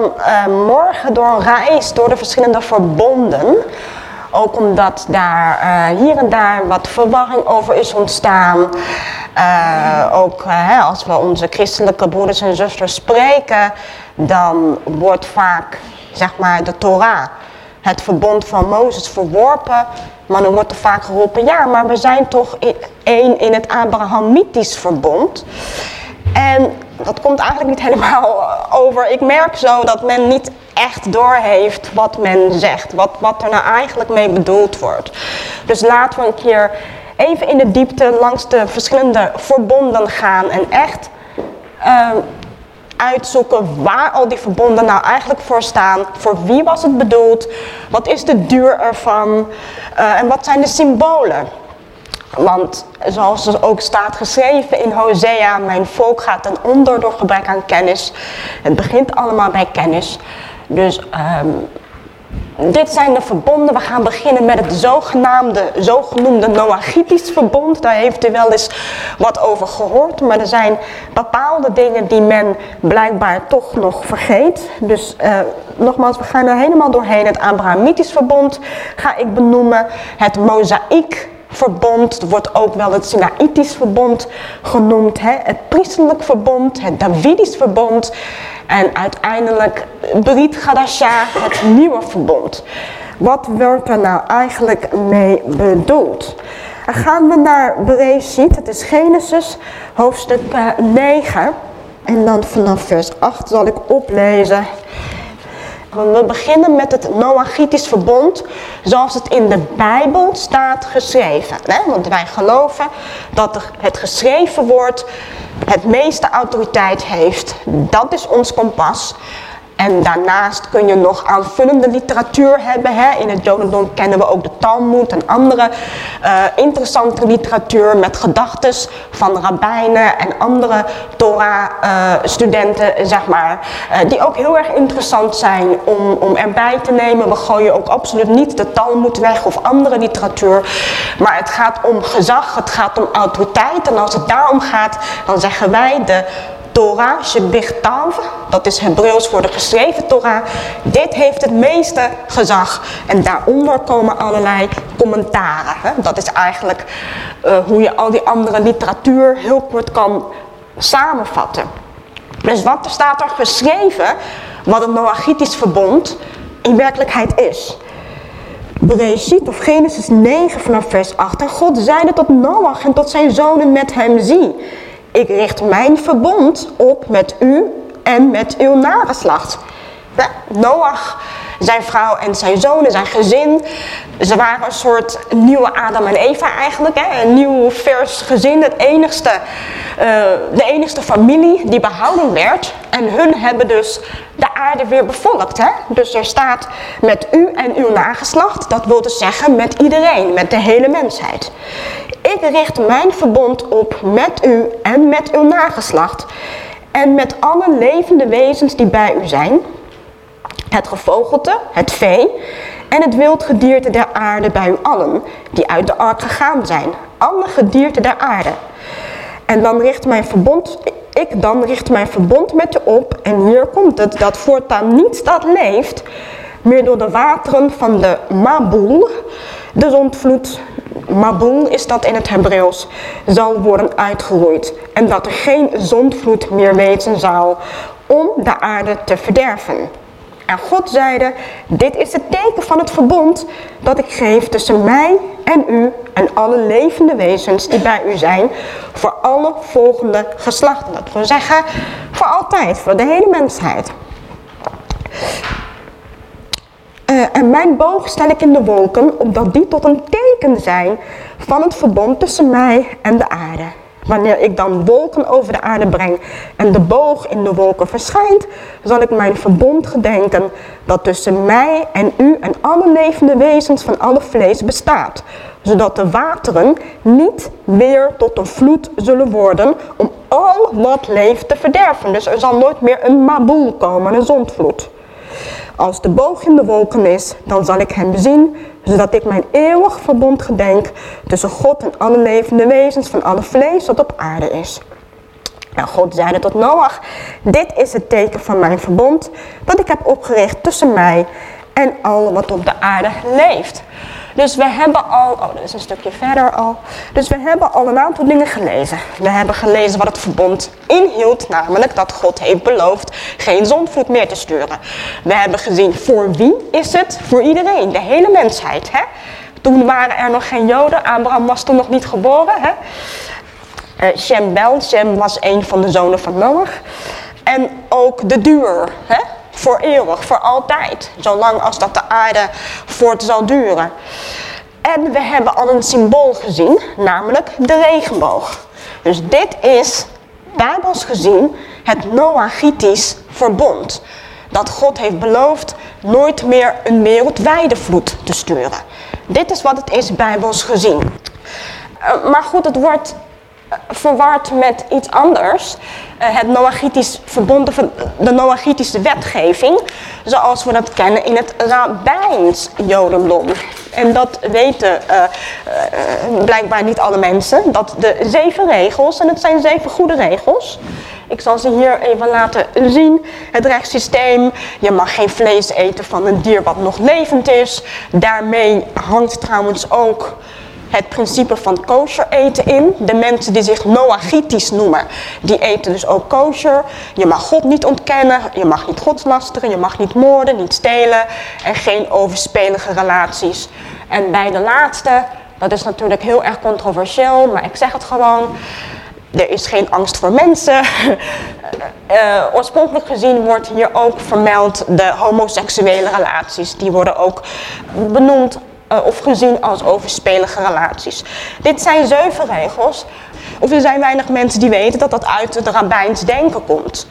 uh, morgen door een reis door de verschillende verbonden. Ook omdat daar uh, hier en daar wat verwarring over is ontstaan. Uh, ook als we onze christelijke broeders en zusters spreken, dan wordt vaak zeg maar, de Torah, het verbond van Mozes, verworpen. Maar dan wordt er vaak geroepen, ja, maar we zijn toch één in het Abrahamitisch verbond. En dat komt eigenlijk niet helemaal over. Ik merk zo dat men niet echt doorheeft wat men zegt. Wat, wat er nou eigenlijk mee bedoeld wordt. Dus laten we een keer even in de diepte langs de verschillende verbonden gaan. En echt uh, uitzoeken waar al die verbonden nou eigenlijk voor staan. Voor wie was het bedoeld? Wat is de duur ervan? Uh, en wat zijn de symbolen? Want zoals er ook staat geschreven in Hosea, mijn volk gaat ten onder door gebrek aan kennis. Het begint allemaal bij kennis. Dus um, dit zijn de verbonden. We gaan beginnen met het zogenaamde, zogenoemde Noachitisch verbond. Daar heeft u wel eens wat over gehoord. Maar er zijn bepaalde dingen die men blijkbaar toch nog vergeet. Dus uh, nogmaals, we gaan er helemaal doorheen. Het Abrahamitisch verbond ga ik benoemen. Het Mozaïek verbond, wordt ook wel het Sinaïtisch verbond genoemd, hè? het priesterlijk verbond, het Davidisch verbond en uiteindelijk Brit Gadasha, het nieuwe verbond. Wat wordt er nou eigenlijk mee bedoeld? Dan gaan we naar Bereshit, het is Genesis, hoofdstuk 9. Eh, en dan vanaf vers 8 zal ik oplezen. We beginnen met het Noachitisch verbond zoals het in de Bijbel staat geschreven. Want wij geloven dat het geschreven woord het meeste autoriteit heeft. Dat is ons kompas. En daarnaast kun je nog aanvullende literatuur hebben. Hè. In het Jodendom kennen we ook de Talmud en andere uh, interessante literatuur met gedachten van rabbijnen en andere Torah-studenten, uh, zeg maar. Uh, die ook heel erg interessant zijn om, om erbij te nemen. We gooien ook absoluut niet de Talmud weg of andere literatuur. Maar het gaat om gezag, het gaat om autoriteit. En als het daarom gaat, dan zeggen wij de Torah, Shebichtav, dat is Hebreeuws voor de geschreven Torah. Dit heeft het meeste gezag. En daaronder komen allerlei commentaren. Dat is eigenlijk uh, hoe je al die andere literatuur heel kort kan samenvatten. Dus wat staat er geschreven, wat het Noachitisch verbond in werkelijkheid is. Bereshit of Genesis 9 vanaf vers 8. En God zeide tot Noach en tot zijn zonen met hem zie ik richt mijn verbond op met u en met uw nageslacht. Noach, zijn vrouw en zijn zonen, zijn gezin. Ze waren een soort nieuwe Adam en Eva eigenlijk. Hè? Een nieuw vers gezin. Het enigste, uh, de enigste familie die behouden werd. En hun hebben dus de aarde weer bevolkt. Hè? Dus er staat met u en uw nageslacht. Dat wil dus zeggen met iedereen, met de hele mensheid. Ik richt mijn verbond op met u en met uw nageslacht. En met alle levende wezens die bij u zijn. Het gevogelte, het vee en het wildgedierte der aarde bij u allen, die uit de ark gegaan zijn. Alle gedierte der aarde. En dan richt mijn verbond, ik dan richt mijn verbond met u op. En hier komt het, dat voortaan niets dat leeft, meer door de wateren van de Mabul, de zondvloed, Mabul is dat in het Hebreeuws, zal worden uitgeroeid. En dat er geen zondvloed meer wezen zal om de aarde te verderven. En God zeide, dit is het teken van het verbond dat ik geef tussen mij en u en alle levende wezens die bij u zijn, voor alle volgende geslachten. Dat wil zeggen, voor altijd, voor de hele mensheid. Uh, en mijn boog stel ik in de wolken, opdat die tot een teken zijn van het verbond tussen mij en de aarde. Wanneer ik dan wolken over de aarde breng en de boog in de wolken verschijnt, zal ik mijn verbond gedenken dat tussen mij en u en alle levende wezens van alle vlees bestaat. Zodat de wateren niet weer tot een vloed zullen worden om al wat leeft te verderven. Dus er zal nooit meer een maboel komen, een zondvloed. Als de boog in de wolken is, dan zal ik hem zien, zodat ik mijn eeuwig verbond gedenk tussen God en alle levende wezens van alle vlees dat op aarde is. En God zeide tot Noach, dit is het teken van mijn verbond dat ik heb opgericht tussen mij en al wat op de aarde leeft. Dus we hebben al, oh dat is een stukje verder al. Dus we hebben al een aantal dingen gelezen. We hebben gelezen wat het verbond inhield, namelijk dat God heeft beloofd geen zondvloed meer te sturen. We hebben gezien voor wie is het? Voor iedereen, de hele mensheid. Hè? Toen waren er nog geen Joden, Abraham was toen nog niet geboren. Hè? Uh, Shem Bel, Shem was een van de zonen van Noach. En ook de duur, hè? Voor eeuwig, voor altijd. Zolang als dat de aarde voort zal duren. En we hebben al een symbool gezien, namelijk de regenboog. Dus dit is, bijbels gezien, het Noachitisch verbond. Dat God heeft beloofd nooit meer een wereldwijde vloed te sturen. Dit is wat het is, bijbels gezien. Uh, maar goed, het wordt verward met iets anders. Uh, het Noachitisch verbonden van de Noachitische wetgeving, zoals we dat kennen in het Rabbijns Jodendom. En dat weten uh, uh, blijkbaar niet alle mensen, dat de zeven regels, en het zijn zeven goede regels, ik zal ze hier even laten zien. Het rechtssysteem, je mag geen vlees eten van een dier wat nog levend is. Daarmee hangt trouwens ook het principe van kosher eten in. De mensen die zich Noachitisch noemen, die eten dus ook kosher. Je mag God niet ontkennen, je mag niet godslasteren, je mag niet moorden, niet stelen en geen overspelige relaties. En bij de laatste, dat is natuurlijk heel erg controversieel, maar ik zeg het gewoon. Er is geen angst voor mensen. Uh, oorspronkelijk gezien wordt hier ook vermeld de homoseksuele relaties. Die worden ook benoemd uh, of gezien als overspelige relaties. Dit zijn zeven regels. Of er zijn weinig mensen die weten dat dat uit het rabbijns denken komt.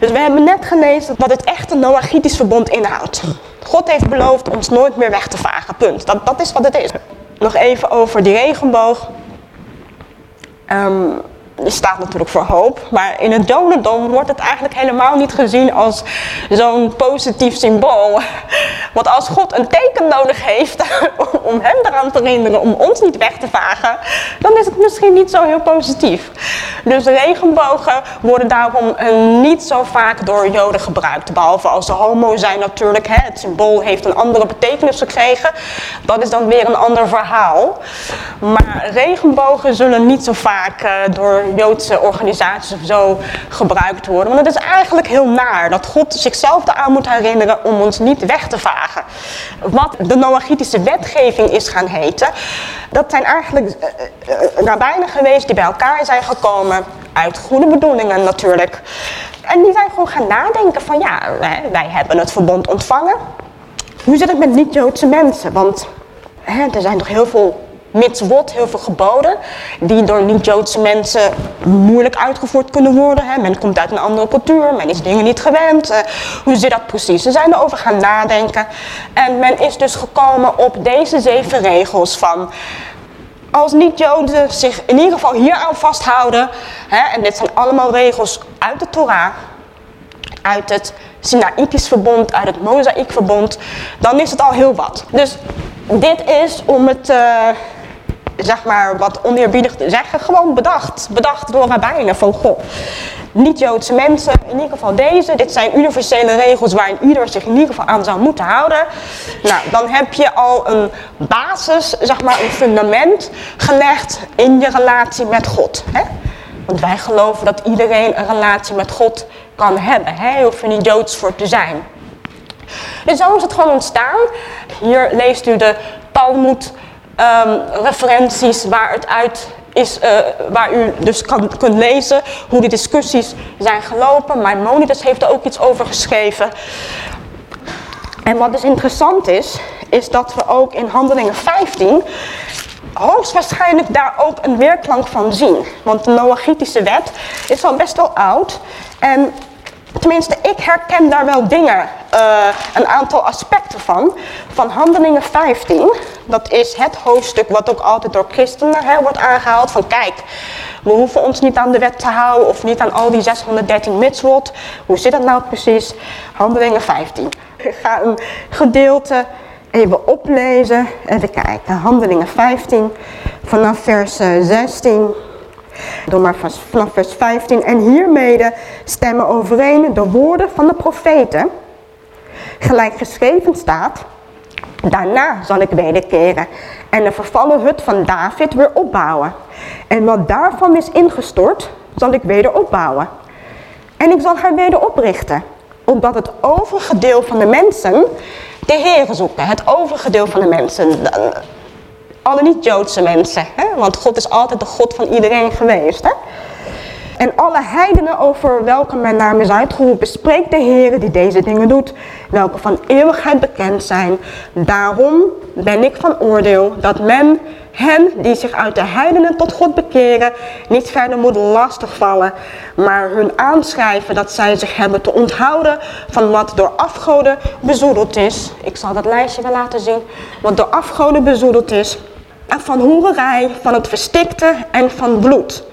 Dus we hebben net gelezen wat het echte Noachitisch verbond inhoudt. God heeft beloofd ons nooit meer weg te vagen, punt. Dat, dat is wat het is. Nog even over die regenboog. Die staat natuurlijk voor hoop. Maar in het Jodendom wordt het eigenlijk helemaal niet gezien als zo'n positief symbool. Want als God een teken nodig heeft om hem eraan te herinneren om ons niet weg te vagen, dan is het misschien niet zo heel positief. Dus regenbogen worden daarom eh, niet zo vaak door Joden gebruikt. Behalve als ze homo zijn natuurlijk. Hè. Het symbool heeft een andere betekenis gekregen. Dat is dan weer een ander verhaal. Maar regenbogen zullen niet zo vaak uh, door Joodse organisaties of zo gebruikt worden. Want het is eigenlijk heel naar dat God zichzelf eraan moet herinneren om ons niet weg te vagen. Wat de Noachitische wetgeving is gaan heten, dat zijn eigenlijk uh, uh, rabbijnen geweest die bij elkaar zijn gekomen uit goede bedoelingen natuurlijk. En die zijn gewoon gaan nadenken van ja, wij hebben het verbond ontvangen. Hoe zit het met niet-Joodse mensen? Want hè, er zijn toch heel veel mitzvot, heel veel geboden, die door niet-Joodse mensen moeilijk uitgevoerd kunnen worden. Hè. Men komt uit een andere cultuur, men is dingen niet gewend. Uh, hoe zit dat precies? Ze zijn erover gaan nadenken en men is dus gekomen op deze zeven regels van... Als niet-Joden zich in ieder geval hier aan vasthouden, hè, en dit zijn allemaal regels uit de Torah, uit het Sinaïtisch verbond, uit het Mozaïekverbond, dan is het al heel wat. Dus dit is om het... Uh, zeg maar wat oneerbiedig te zeggen, gewoon bedacht. Bedacht door rabbijnen van God. Niet-Joodse mensen, in ieder geval deze. Dit zijn universele regels waarin ieder zich in ieder geval aan zou moeten houden. Nou, dan heb je al een basis, zeg maar een fundament gelegd in je relatie met God. Hè? Want wij geloven dat iedereen een relatie met God kan hebben. Hè? Je hoeft er niet Joods voor te zijn. Dus zo is het gewoon ontstaan. Hier leest u de Talmud um, referenties waar het uit is, uh, waar u dus kan, kunt lezen hoe die discussies zijn gelopen. Maimonides heeft er ook iets over geschreven. En wat dus interessant is, is dat we ook in Handelingen 15 hoogstwaarschijnlijk daar ook een weerklank van zien. Want de Noachitische wet is al best wel oud. En tenminste, ik herken daar wel dingen, uh, een aantal aspecten van. Van Handelingen 15, dat is het hoofdstuk wat ook altijd door christenen wordt aangehaald. Van kijk, we hoeven ons niet aan de wet te houden of niet aan al die 613 mitzvot. Hoe zit dat nou precies? Handelingen 15. Ik ga een gedeelte even oplezen. Even kijken, Handelingen 15 vanaf vers 16. Door maar vanaf vers 15. En hiermede stemmen overeen de woorden van de profeten. Gelijk geschreven staat. Daarna zal ik wederkeren en de vervallen hut van David weer opbouwen. En wat daarvan is ingestort, zal ik weder opbouwen. En ik zal haar weder oprichten, opdat het overige deel van de mensen de Heer zoeken. Het overige deel van de mensen, alle niet-Joodse mensen. Hè? Want God is altijd de God van iedereen geweest. Hè? En alle heidenen over welke mijn naam is uitgeroepen, spreekt de Heer die deze dingen doet, welke van eeuwigheid bekend zijn. Daarom ben ik van oordeel dat men hen die zich uit de heidenen tot God bekeren, niet verder moet lastigvallen, maar hun aanschrijven dat zij zich hebben te onthouden van wat door afgoden bezoedeld is. Ik zal dat lijstje wel laten zien. Wat door afgoden bezoedeld is. En van hoererij, van het verstikte en van bloed.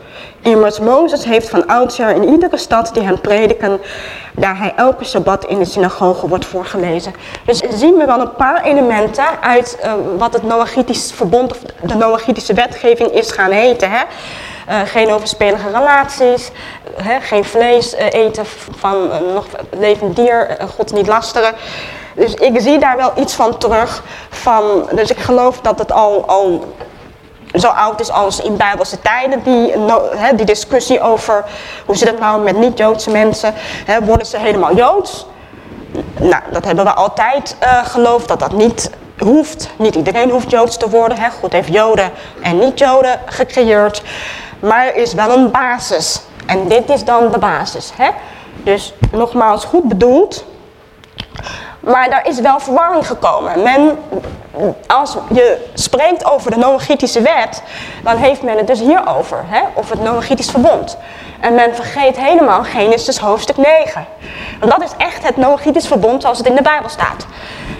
Immers Mozes heeft van oudsher in iedere stad die hem prediken, daar hij elke Sabbat in de synagoge wordt voorgelezen. Dus zien we wel een paar elementen uit uh, wat het Noachitisch verbond of de Noachitische wetgeving is gaan heten. Hè? Uh, geen overspelige relaties, hè? geen vlees eten van nog levend dier, God niet lasteren. Dus ik zie daar wel iets van terug. Van, dus ik geloof dat het al, al zo oud is als in Bijbelse tijden, die, die discussie over hoe zit het nou met niet-Joodse mensen, worden ze helemaal Joods? Nou, dat hebben we altijd uh, geloofd dat dat niet hoeft. Niet iedereen hoeft Joods te worden. Hè. God heeft Joden en niet-Joden gecreëerd. Maar er is wel een basis. En dit is dan de basis. Dus nogmaals, goed bedoeld. Maar daar is wel verwarring gekomen. Men, als je spreekt over de Noachitische wet, dan heeft men het dus hierover, hè, of het Noachitisch verbond. En men vergeet helemaal Genesis hoofdstuk 9. Want dat is echt het Noachitisch verbond zoals het in de Bijbel staat.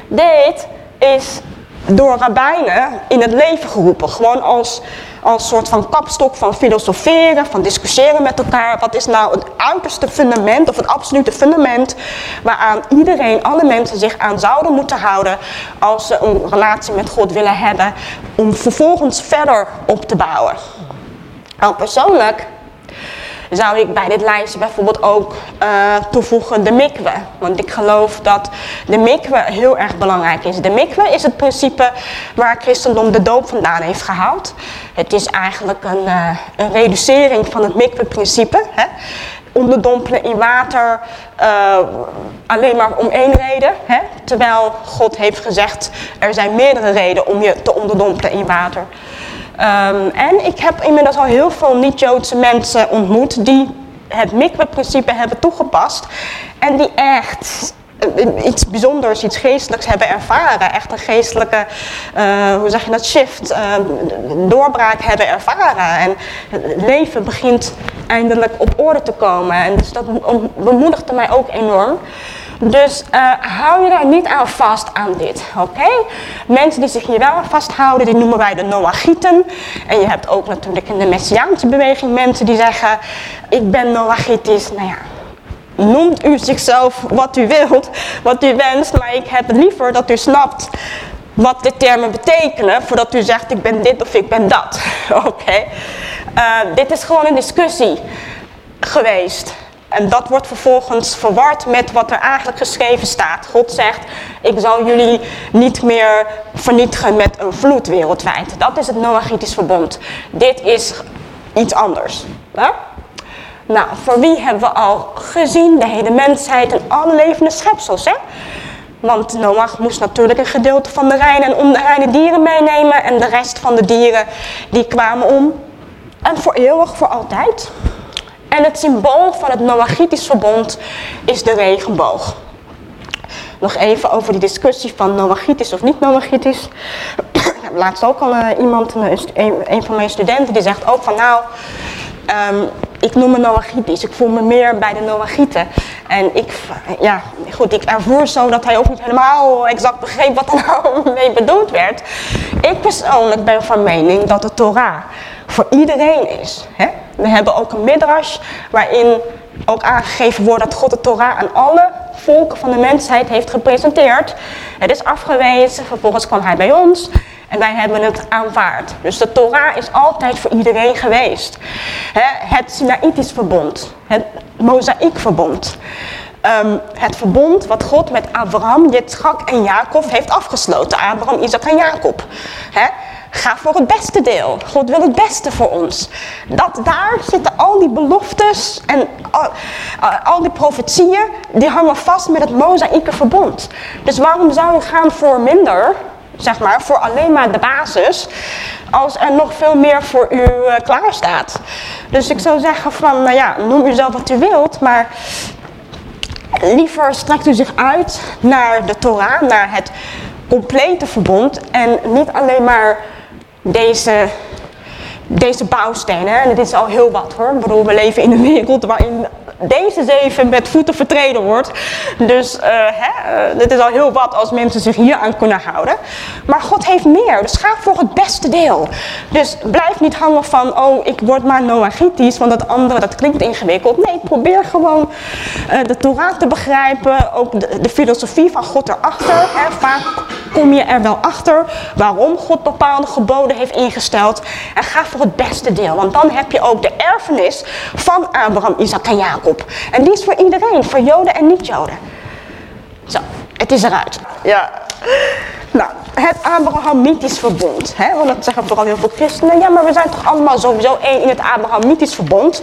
Dit is door rabbijnen in het leven geroepen. Gewoon als, als soort van kapstok van filosoferen, van discussiëren met elkaar. Wat is nou het uiterste fundament of het absolute fundament waaraan iedereen, alle mensen zich aan zouden moeten houden als ze een relatie met God willen hebben om vervolgens verder op te bouwen. Nou persoonlijk zou ik bij dit lijstje bijvoorbeeld ook uh, toevoegen de mikwe. Want ik geloof dat de mikwe heel erg belangrijk is. De mikwe is het principe waar christendom de doop vandaan heeft gehaald. Het is eigenlijk een, uh, een reducering van het mikwe-principe. Onderdompelen in water uh, alleen maar om één reden. Hè? Terwijl God heeft gezegd, er zijn meerdere redenen om je te onderdompelen in water. Um, en ik heb inmiddels al heel veel niet-Joodse mensen ontmoet die het mikwe-principe hebben toegepast. En die echt iets bijzonders, iets geestelijks hebben ervaren. Echt een geestelijke, uh, hoe zeg je dat, shift, uh, doorbraak hebben ervaren. En het leven begint eindelijk op orde te komen. En dus dat bemoedigde mij ook enorm. Dus uh, hou je daar niet aan vast aan dit, oké? Mensen die zich hier wel aan vasthouden, die noemen wij de Noachieten. En je hebt ook natuurlijk in de Messiaanse beweging mensen die zeggen, ik ben Noachitisch. Nou ja, noemt u zichzelf wat u wilt, wat u wenst, maar ik heb liever dat u snapt wat de termen betekenen, voordat u zegt ik ben dit of ik ben dat. Oké? Uh, dit is gewoon een discussie geweest. En dat wordt vervolgens verward met wat er eigenlijk geschreven staat. God zegt, ik zal jullie niet meer vernietigen met een vloed wereldwijd. Dat is het Noachitisch verbond. Dit is iets anders. Nou, voor wie hebben we al gezien? De hele mensheid en alle levende schepsels. Hè? Want Noach moest natuurlijk een gedeelte van de reine en onreine dieren meenemen. En de rest van de dieren die kwamen om. En voor eeuwig, voor altijd. En het symbool van het Noachitisch verbond is de regenboog. Nog even over die discussie van Noachitisch of niet Noachitisch. Ik heb laatst ook al uh, iemand, een, een, van mijn studenten, die zegt ook van nou, um, ik noem me Noachitisch. Ik voel me meer bij de Noachieten. En ik, ja, goed, ik ervoer zo dat hij ook niet helemaal exact begreep wat er nou mee bedoeld werd. Ik persoonlijk ben van mening dat de Torah voor iedereen is. Hè? We hebben ook een midrash waarin ook aangegeven wordt dat God de Torah aan alle volken van de mensheid heeft gepresenteerd. Het is afgewezen, vervolgens kwam hij bij ons en wij hebben het aanvaard. Dus de Torah is altijd voor iedereen geweest. Het Sinaïtisch verbond, het Mozaïekverbond. Um, het verbond wat God met Abraham, Yitzchak en Jacob heeft afgesloten. Abraham, Isaac en Jacob. Ga voor het beste deel. God wil het beste voor ons. Dat, daar zitten al die beloftes en al, al die profetieën, die hangen vast met het mozaïeke verbond. Dus waarom zou je gaan voor minder, zeg maar, voor alleen maar de basis, als er nog veel meer voor u uh, klaar staat? Dus ik zou zeggen van, nou ja, noem uzelf wat u wilt, maar liever strekt u zich uit naar de Torah, naar het complete verbond en niet alleen maar deze, deze bouwstenen. En het is al heel wat hoor. Ik bedoel, we leven in een wereld waarin deze zeven met voeten vertreden wordt. Dus uh, hè, het is al heel wat als mensen zich hier aan kunnen houden. Maar God heeft meer, dus ga voor het beste deel. Dus blijf niet hangen van, oh ik word maar Noachitisch, want dat andere dat klinkt ingewikkeld. Nee, probeer gewoon uh, de Torah te begrijpen, ook de, de filosofie van God erachter. Hè. Vaak kom je er wel achter waarom God bepaalde geboden heeft ingesteld. En ga voor het beste deel, want dan heb je ook de erfenis van Abraham, Isaac en Jacob. En die is voor iedereen, voor Joden en niet-Joden. Zo, het is eruit. Ja. Nou, het Abrahamitisch verbond. Hè? Want dat zeggen vooral heel veel christenen. Ja, maar we zijn toch allemaal sowieso één in het Abrahamitisch verbond.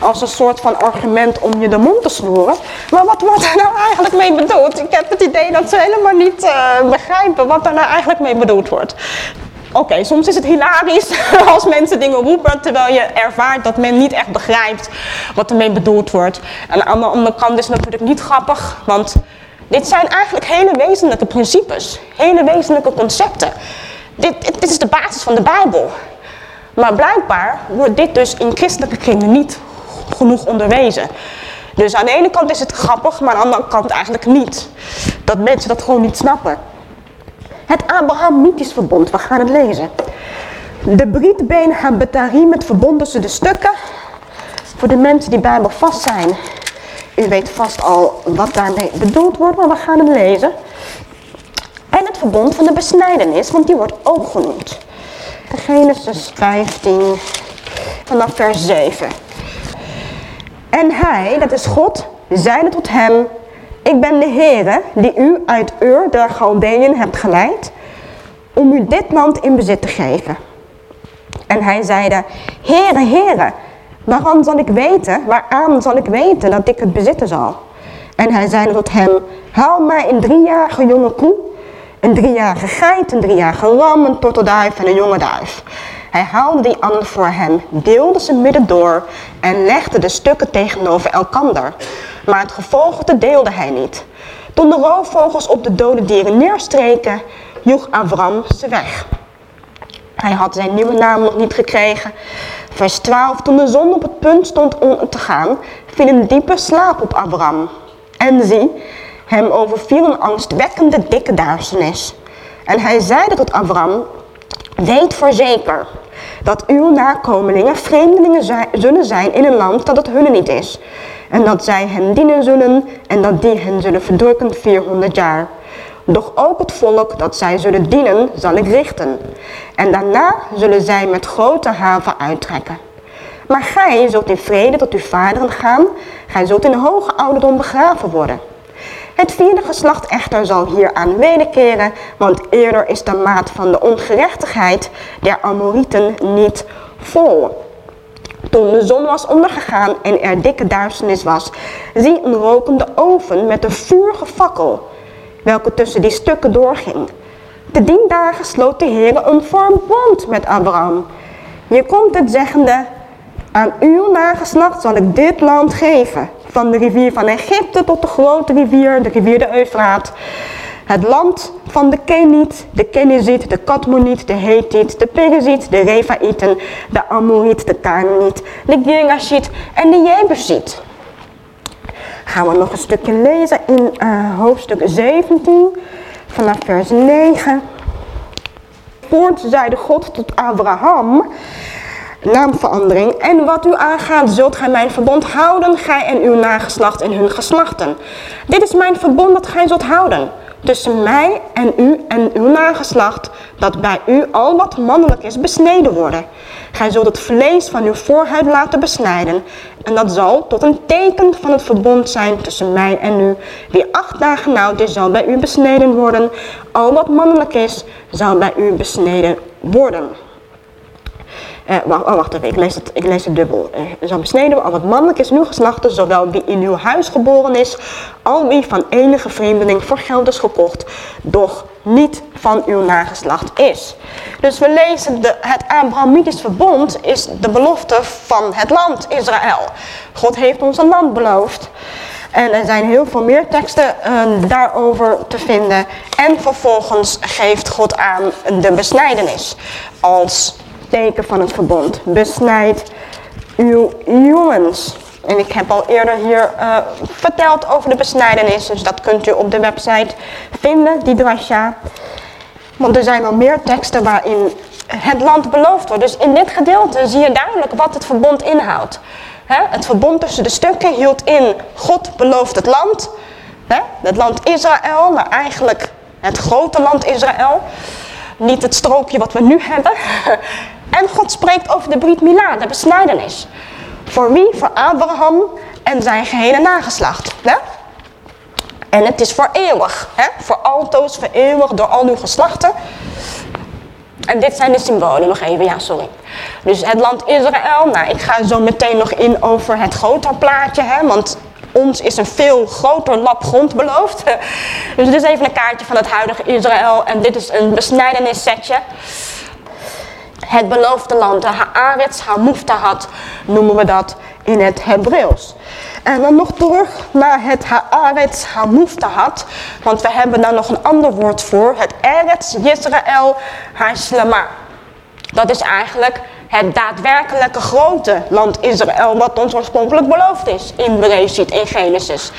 Als een soort van argument om je de mond te snoeren. Maar wat wordt er nou eigenlijk mee bedoeld? Ik heb het idee dat ze helemaal niet uh, begrijpen wat er nou eigenlijk mee bedoeld wordt. Oké, soms is het hilarisch als mensen dingen roepen terwijl je ervaart dat men niet echt begrijpt wat ermee bedoeld wordt. En aan de andere kant is het natuurlijk niet grappig, want dit zijn eigenlijk hele wezenlijke principes, hele wezenlijke concepten. Dit, dit is de basis van de Bijbel. Maar blijkbaar wordt dit dus in christelijke kringen niet genoeg onderwezen. Dus aan de ene kant is het grappig, maar aan de andere kant eigenlijk niet. Dat mensen dat gewoon niet snappen. Het Abrahamitisch verbond, we gaan het lezen. De Brit Ben Habetarim, het verbond tussen de stukken. Voor de mensen die Bijbel vast zijn. U weet vast al wat daarmee bedoeld wordt, maar we gaan het lezen. En het verbond van de besnijdenis, want die wordt ook genoemd. Genesis 15, vanaf vers 7. En hij, dat is God, zeide tot hem, ik ben de Heere die u uit Ur der Galdeën hebt geleid om u dit land in bezit te geven. En hij zeide, Heere, Heere, waaraan zal ik weten, waaraan zal ik weten dat ik het bezitten zal? En hij zeide tot hem, haal mij een driejarige jonge koe, een driejarige geit, een driejarige ram, een tortelduif en een jonge duif. Hij haalde die aan voor hem, deelde ze midden door en legde de stukken tegenover elkander. Maar het gevolgde deelde hij niet. Toen de roofvogels op de dode dieren neerstreken, joeg Avram ze weg. Hij had zijn nieuwe naam nog niet gekregen. Vers 12. Toen de zon op het punt stond om te gaan, viel een diepe slaap op Avram. En zie, hem overviel een angstwekkende dikke duisternis. En hij zeide tot Avram, weet voorzeker dat uw nakomelingen vreemdelingen zullen zijn in een land dat het hunne niet is. En dat zij hen dienen zullen en dat die hen zullen verdrukken 400 jaar. Doch ook het volk dat zij zullen dienen, zal ik richten. En daarna zullen zij met grote haven uittrekken. Maar gij zult in vrede tot uw vaderen gaan, gij zult in hoge ouderdom begraven worden. Het vierde geslacht echter zal hieraan wederkeren, want eerder is de maat van de ongerechtigheid der Amorieten niet vol. Toen de zon was ondergegaan en er dikke duisternis was, zie een rokende oven met een vurige fakkel, welke tussen die stukken doorging. Te dien dagen sloot de Heer een verbond met Abraham. Je komt het zeggende, aan uw nageslacht zal ik dit land geven, van de rivier van Egypte tot de grote rivier, de rivier de Eufraat. Het land van de Keniet, de Keniziet, de Katmoniet, de Hethiet, de Periziet, de Refaïten, de Amoriet, de Canaaniet, de Girgashiet en de Jebusiet. Gaan we nog een stukje lezen in uh, hoofdstuk 17 vanaf vers 9. Voort zeide God tot Abraham, naamverandering. En wat u aangaat, zult gij mijn verbond houden, gij en uw nageslacht en hun geslachten. Dit is mijn verbond dat gij zult houden. Tussen mij en u en uw nageslacht, dat bij u al wat mannelijk is besneden worden. Gij zult het vlees van uw voorhuid laten besnijden. En dat zal tot een teken van het verbond zijn tussen mij en u. Wie acht dagen oud is, zal bij u besneden worden. Al wat mannelijk is, zal bij u besneden worden. Uh, wacht, oh, wacht even, ik lees het, het dubbel. Uh, zal besneden al wat mannelijk is nu geslachten, zowel wie in uw huis geboren is, al wie van enige vreemdeling voor geld is gekocht, doch niet van uw nageslacht is. Dus we lezen de, het Abrahamitisch verbond is de belofte van het land Israël. God heeft ons een land beloofd. En er zijn heel veel meer teksten uh, daarover te vinden. En vervolgens geeft God aan de besnijdenis als teken van het verbond. Besnijd uw jongens. En ik heb al eerder hier uh, verteld over de besnijdenis, dus dat kunt u op de website vinden, die drasja. Want er zijn wel meer teksten waarin het land beloofd wordt. Dus in dit gedeelte zie je duidelijk wat het verbond inhoudt. het verbond tussen de stukken hield in, God belooft het land. het land Israël, maar eigenlijk het grote land Israël. Niet het strookje wat we nu hebben. En God spreekt over de Brit Mila, de besnijdenis. Voor wie? Voor Abraham en zijn gehele nageslacht. En het is voor eeuwig. Hè? Voor altoos, voor eeuwig, door al uw geslachten. En dit zijn de symbolen, nog even, ja sorry. Dus het land Israël, nou ik ga zo meteen nog in over het groter plaatje. Hè? Want ons is een veel groter lap grond beloofd. Dus dit is even een kaartje van het huidige Israël. En dit is een besnijdenissetje het beloofde land, de Haaretz Hamuftahat noemen we dat in het Hebreeuws. En dan nog terug naar het Haaretz Hamuftahat, want we hebben daar nog een ander woord voor, het Eretz Yisrael Hashlema. Dat is eigenlijk het daadwerkelijke grote land Israël wat ons oorspronkelijk beloofd is in Bereshit, in Genesis.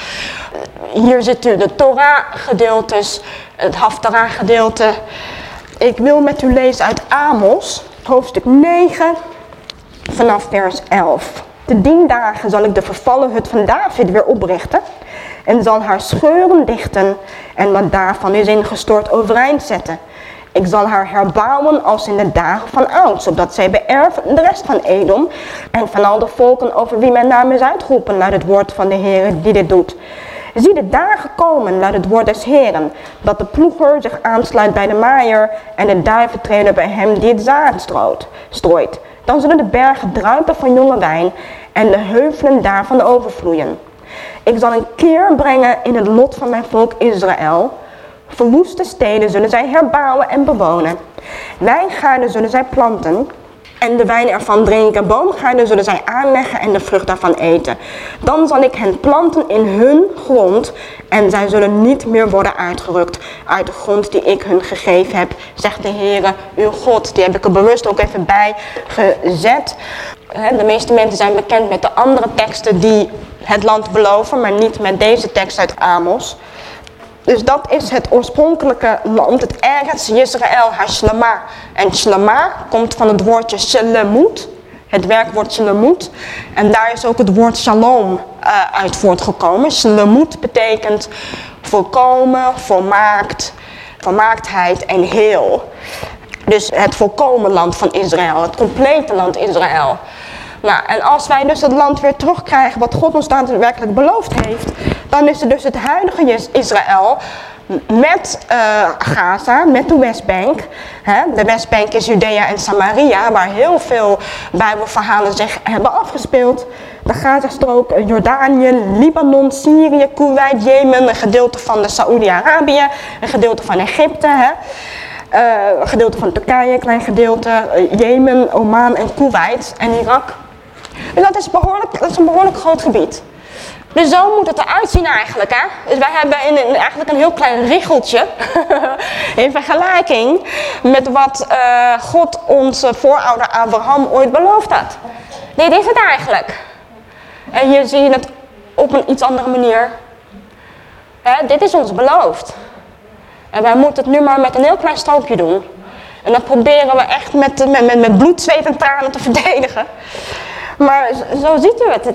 Hier zit u de Torah gedeeltes, het Haftarah gedeelte. Ik wil met u lezen uit Amos, hoofdstuk 9, vanaf vers 11. Te dien dagen zal ik de vervallen hut van David weer oprichten en zal haar scheuren dichten en wat daarvan is ingestort overeind zetten. Ik zal haar herbouwen als in de dagen van oud, zodat zij beërven de rest van Edom en van al de volken over wie mijn naam is uitgeroepen naar het woord van de Heer die dit doet. Zie de dagen komen, luidt het woord des Heren, dat de ploeger zich aansluit bij de maaier en de duiven treden bij hem die het zaad strooit, strooit. Dan zullen de bergen druipen van jonge wijn en de heuvelen daarvan overvloeien. Ik zal een keer brengen in het lot van mijn volk Israël. Verwoeste steden zullen zij herbouwen en bewonen. Wijngaarden zullen zij planten en de wijn ervan drinken. Boomgaarden zullen zij aanleggen en de vrucht daarvan eten. Dan zal ik hen planten in hun grond en zij zullen niet meer worden uitgerukt uit de grond die ik hun gegeven heb, zegt de Heere, uw God. Die heb ik er bewust ook even bij gezet. De meeste mensen zijn bekend met de andere teksten die het land beloven, maar niet met deze tekst uit Amos. Dus dat is het oorspronkelijke land, het Eretz Yisrael Hashlama. En Shlama komt van het woordje Shelemut, het werkwoord Shelemut. En daar is ook het woord Shalom uh, uit voortgekomen. Shelemut betekent volkomen, volmaakt, volmaaktheid en heel. Dus het volkomen land van Israël, het complete land Israël. Nou, en als wij dus het land weer terugkrijgen wat God ons daadwerkelijk beloofd heeft, dan is het dus het huidige Israël met uh, Gaza, met de Westbank. Hè? De Westbank is Judea en Samaria, waar heel veel bijbelverhalen zich hebben afgespeeld. De Gazastrook, Jordanië, Libanon, Syrië, Kuwait, Jemen, een gedeelte van de Saoedi-Arabië, een gedeelte van Egypte. Hè? Uh, een gedeelte van Turkije, een klein gedeelte, uh, Jemen, Oman en Kuwait en Irak. Dus dat is, behoorlijk, dat is een behoorlijk groot gebied. Dus zo moet het eruit zien eigenlijk. Hè? Dus wij hebben in, eigenlijk een heel klein riggeltje in vergelijking met wat uh, God onze voorouder Abraham ooit beloofd had. Dit is het eigenlijk. En hier zie je het op een iets andere manier. Hè, dit is ons beloofd. En wij moeten het nu maar met een heel klein strookje doen. En dat proberen we echt met, met, met, met bloed, zweet en tranen te verdedigen. Maar zo ziet u het.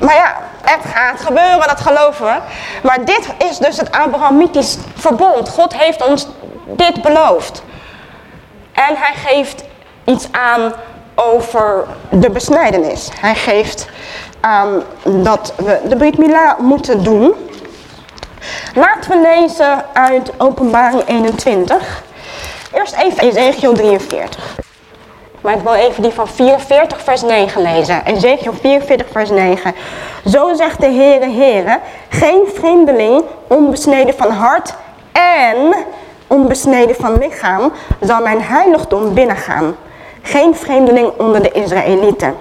Maar ja, het gaat gebeuren, dat geloven we. Maar dit is dus het Abrahamitisch verbond. God heeft ons dit beloofd. En hij geeft iets aan over de besnijdenis. Hij geeft aan dat we de Brit Mila moeten doen. Laten we lezen uit openbaring 21. Eerst even Ezekiel 43. Maar ik wil even die van 44 vers 9 lezen. Ezekiel 44 vers 9. Zo zegt de Heere Heere, geen vreemdeling onbesneden van hart en onbesneden van lichaam zal mijn heiligdom binnengaan. Geen vreemdeling onder de Israëlieten.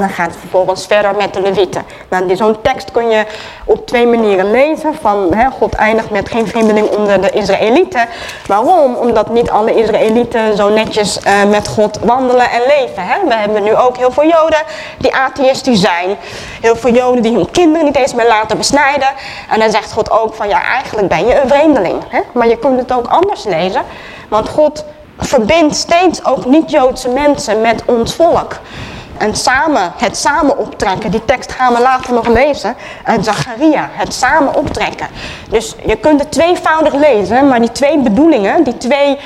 En dan gaat het vervolgens verder met de Levieten. Nou, Zo'n tekst kun je op twee manieren lezen. Van, God eindigt met geen vreemdeling onder de Israëlieten. Waarom? Omdat niet alle Israëlieten zo netjes uh, met God wandelen en leven. Hè? We hebben nu ook heel veel Joden die atheïstisch zijn. Heel veel Joden die hun kinderen niet eens meer laten besnijden. En dan zegt God ook van ja, eigenlijk ben je een vreemdeling. Hè? Maar je kunt het ook anders lezen. Want God verbindt steeds ook niet-Joodse mensen met ons volk. En samen, het samen optrekken, die tekst gaan we later nog lezen uit Zacharia, het samen optrekken. Dus je kunt het tweevoudig lezen, maar die twee bedoelingen, die twee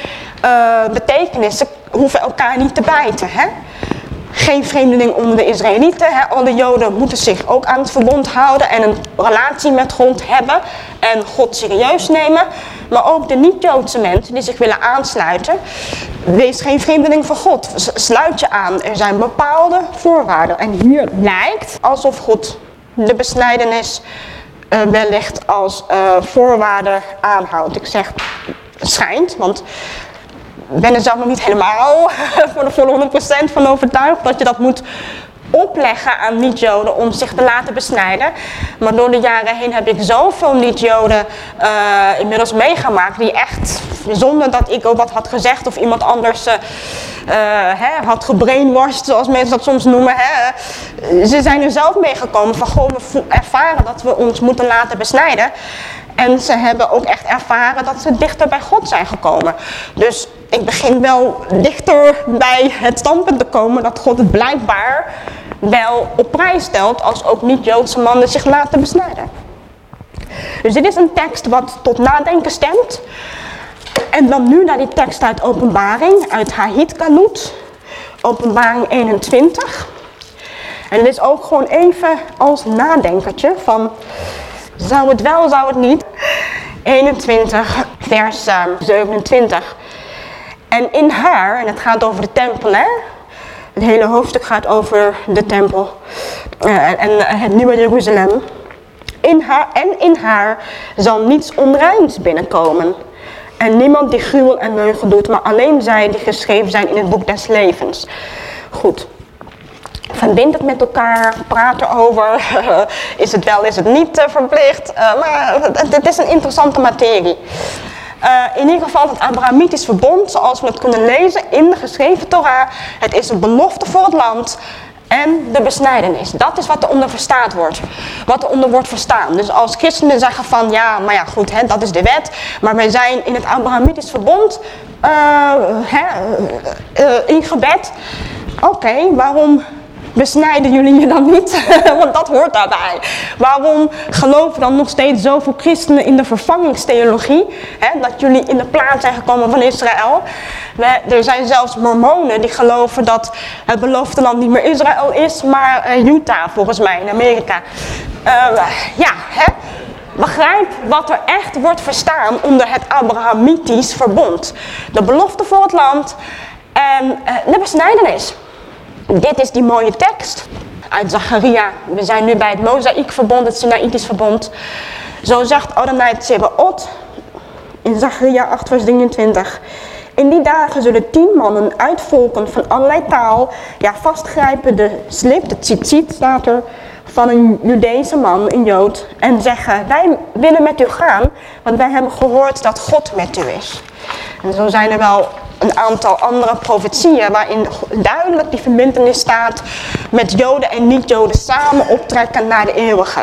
uh, betekenissen hoeven elkaar niet te bijten. Hè? Geen vreemdeling onder de Israëlieten. Hè? Alle Joden moeten zich ook aan het verbond houden en een relatie met God hebben en God serieus nemen. Maar ook de niet-Joodse mensen die zich willen aansluiten. Wees geen vreemdeling van God. Sluit je aan. Er zijn bepaalde voorwaarden. En hier lijkt alsof God de besnijdenis uh, wellicht als uh, voorwaarde aanhoudt. Ik zeg schijnt, want ben er zelf nog niet helemaal voor de volle 100% van overtuigd dat je dat moet opleggen aan niet-Joden om zich te laten besnijden. Maar door de jaren heen heb ik zoveel niet-Joden uh, inmiddels meegemaakt die echt, zonder dat ik ook wat had gezegd of iemand anders uh, hè, had gebrainwashed, zoals mensen dat soms noemen. Hè. Ze zijn er zelf meegekomen van gewoon we ervaren dat we ons moeten laten besnijden. En ze hebben ook echt ervaren dat ze dichter bij God zijn gekomen. Dus ik begin wel dichter bij het standpunt te komen dat God het blijkbaar wel op prijs stelt als ook niet-Joodse mannen zich laten besnijden. Dus dit is een tekst wat tot nadenken stemt. En dan nu naar die tekst uit openbaring, uit Hahit Galut, openbaring 21. En dit is ook gewoon even als nadenkertje van, zou het wel, zou het niet? 21, vers 27. Ehm, en in haar, en het gaat over de tempel hè, het hele hoofdstuk gaat over de tempel uh, en het nieuwe Jeruzalem. In haar, en in haar zal niets onreins binnenkomen. En niemand die gruwel en leugen doet, maar alleen zij die geschreven zijn in het boek des levens. Goed. Verbind het met elkaar, praat erover. is het wel, is het niet uh, verplicht? Uh, maar het, is een interessante materie. Uh, in ieder geval het Abrahamitisch verbond, zoals we het kunnen lezen in de geschreven Torah. Het is een belofte voor het land en de besnijdenis. Dat is wat er onder verstaan wordt. Wat er onder wordt verstaan. Dus als christenen zeggen van ja, maar ja goed, hè, dat is de wet. Maar wij zijn in het Abrahamitisch verbond uh, hè, in gebed. Oké, waarom besnijden jullie je dan niet? Want dat hoort daarbij. Waarom geloven dan nog steeds zoveel christenen in de vervangingstheologie? Hè? Dat jullie in de plaats zijn gekomen van Israël. Er zijn zelfs mormonen die geloven dat het beloofde land niet meer Israël is, maar uh, Utah volgens mij in Amerika. Uh, ja, hè? Begrijp wat er echt wordt verstaan onder het Abrahamitisch verbond. De belofte voor het land en uh, de besnijdenis. Dit is die mooie tekst uit Zacharia. We zijn nu bij het Mozaïekverbond, het Sinaïtisch verbond. Zo zegt Adonai Tsebaot in Zacharia 8 vers 23. In die dagen zullen tien mannen uitvolken van allerlei taal, ja vastgrijpen de slip, de tzitzit staat er, van een Judese man, een Jood, en zeggen, wij willen met u gaan, want wij hebben gehoord dat God met u is. En zo zijn er wel een aantal andere profetieën waarin duidelijk die verbindenis staat met Joden en niet-Joden samen optrekken naar de eeuwige.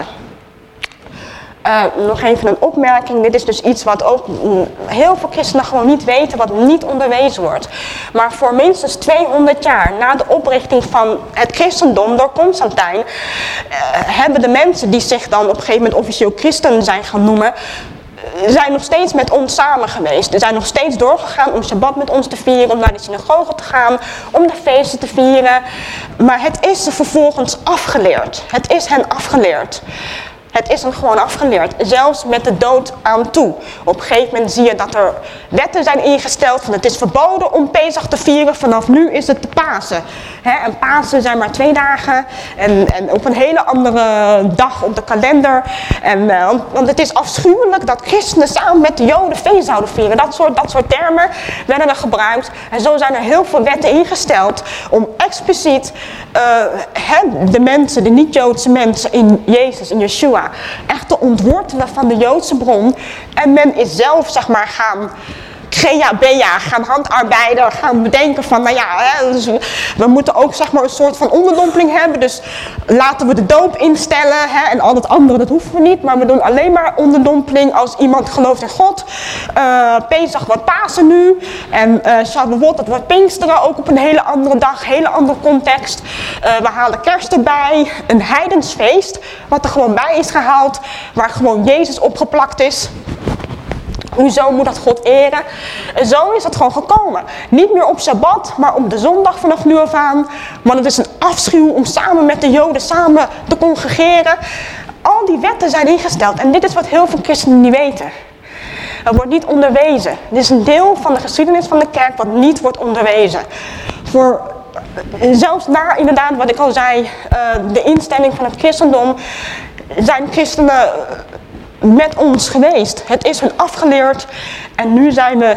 Uh, nog even een opmerking. Dit is dus iets wat ook mm, heel veel christenen gewoon niet weten, wat niet onderwezen wordt. Maar voor minstens 200 jaar na de oprichting van het christendom door Constantijn, uh, hebben de mensen die zich dan op een gegeven moment officieel christen zijn gaan noemen, zijn nog steeds met ons samen geweest. Ze zijn nog steeds doorgegaan om Shabbat met ons te vieren, om naar de synagoge te gaan, om de feesten te vieren. Maar het is ze vervolgens afgeleerd. Het is hen afgeleerd. Het is hem gewoon afgeleerd, zelfs met de dood aan toe. Op een gegeven moment zie je dat er wetten zijn ingesteld van het is verboden om Pesach te vieren, vanaf nu is het de Pasen. En Pasen zijn maar twee dagen en, op een hele andere dag op de kalender. En, uh, want het is afschuwelijk dat christenen samen met de joden feest zouden vieren. Dat soort, dat soort termen werden er gebruikt. En zo zijn er heel veel wetten ingesteld om expliciet uh, de mensen, de niet-Joodse mensen in Jezus, in Yeshua, echt te ontwortelen van de Joodse bron. En men is zelf, zeg maar, gaan GHBA, gaan handarbeiden, gaan bedenken van, nou ja, hè, dus we moeten ook zeg maar een soort van onderdompeling hebben. Dus laten we de doop instellen hè, en al het andere, dat hoeven we niet. Maar we doen alleen maar onderdompeling als iemand gelooft in God. Uh, Pesach wordt Pasen nu. En uh, Shavuot, dat wordt Pinksteren, ook op een hele andere dag, hele andere context. Uh, we halen kerst erbij, een heidensfeest, wat er gewoon bij is gehaald, waar gewoon Jezus opgeplakt is. Hoezo moet dat God eren? En zo is het gewoon gekomen. Niet meer op Sabbat, maar op de zondag vanaf nu af aan. Want het is een afschuw om samen met de Joden samen te congregeren. Al die wetten zijn ingesteld. En dit is wat heel veel christenen niet weten. Het wordt niet onderwezen. Dit is een deel van de geschiedenis van de kerk wat niet wordt onderwezen. Voor zelfs na inderdaad wat ik al zei, eh, de instelling van het christendom, zijn christenen met ons geweest. Het is hun afgeleerd en nu zijn we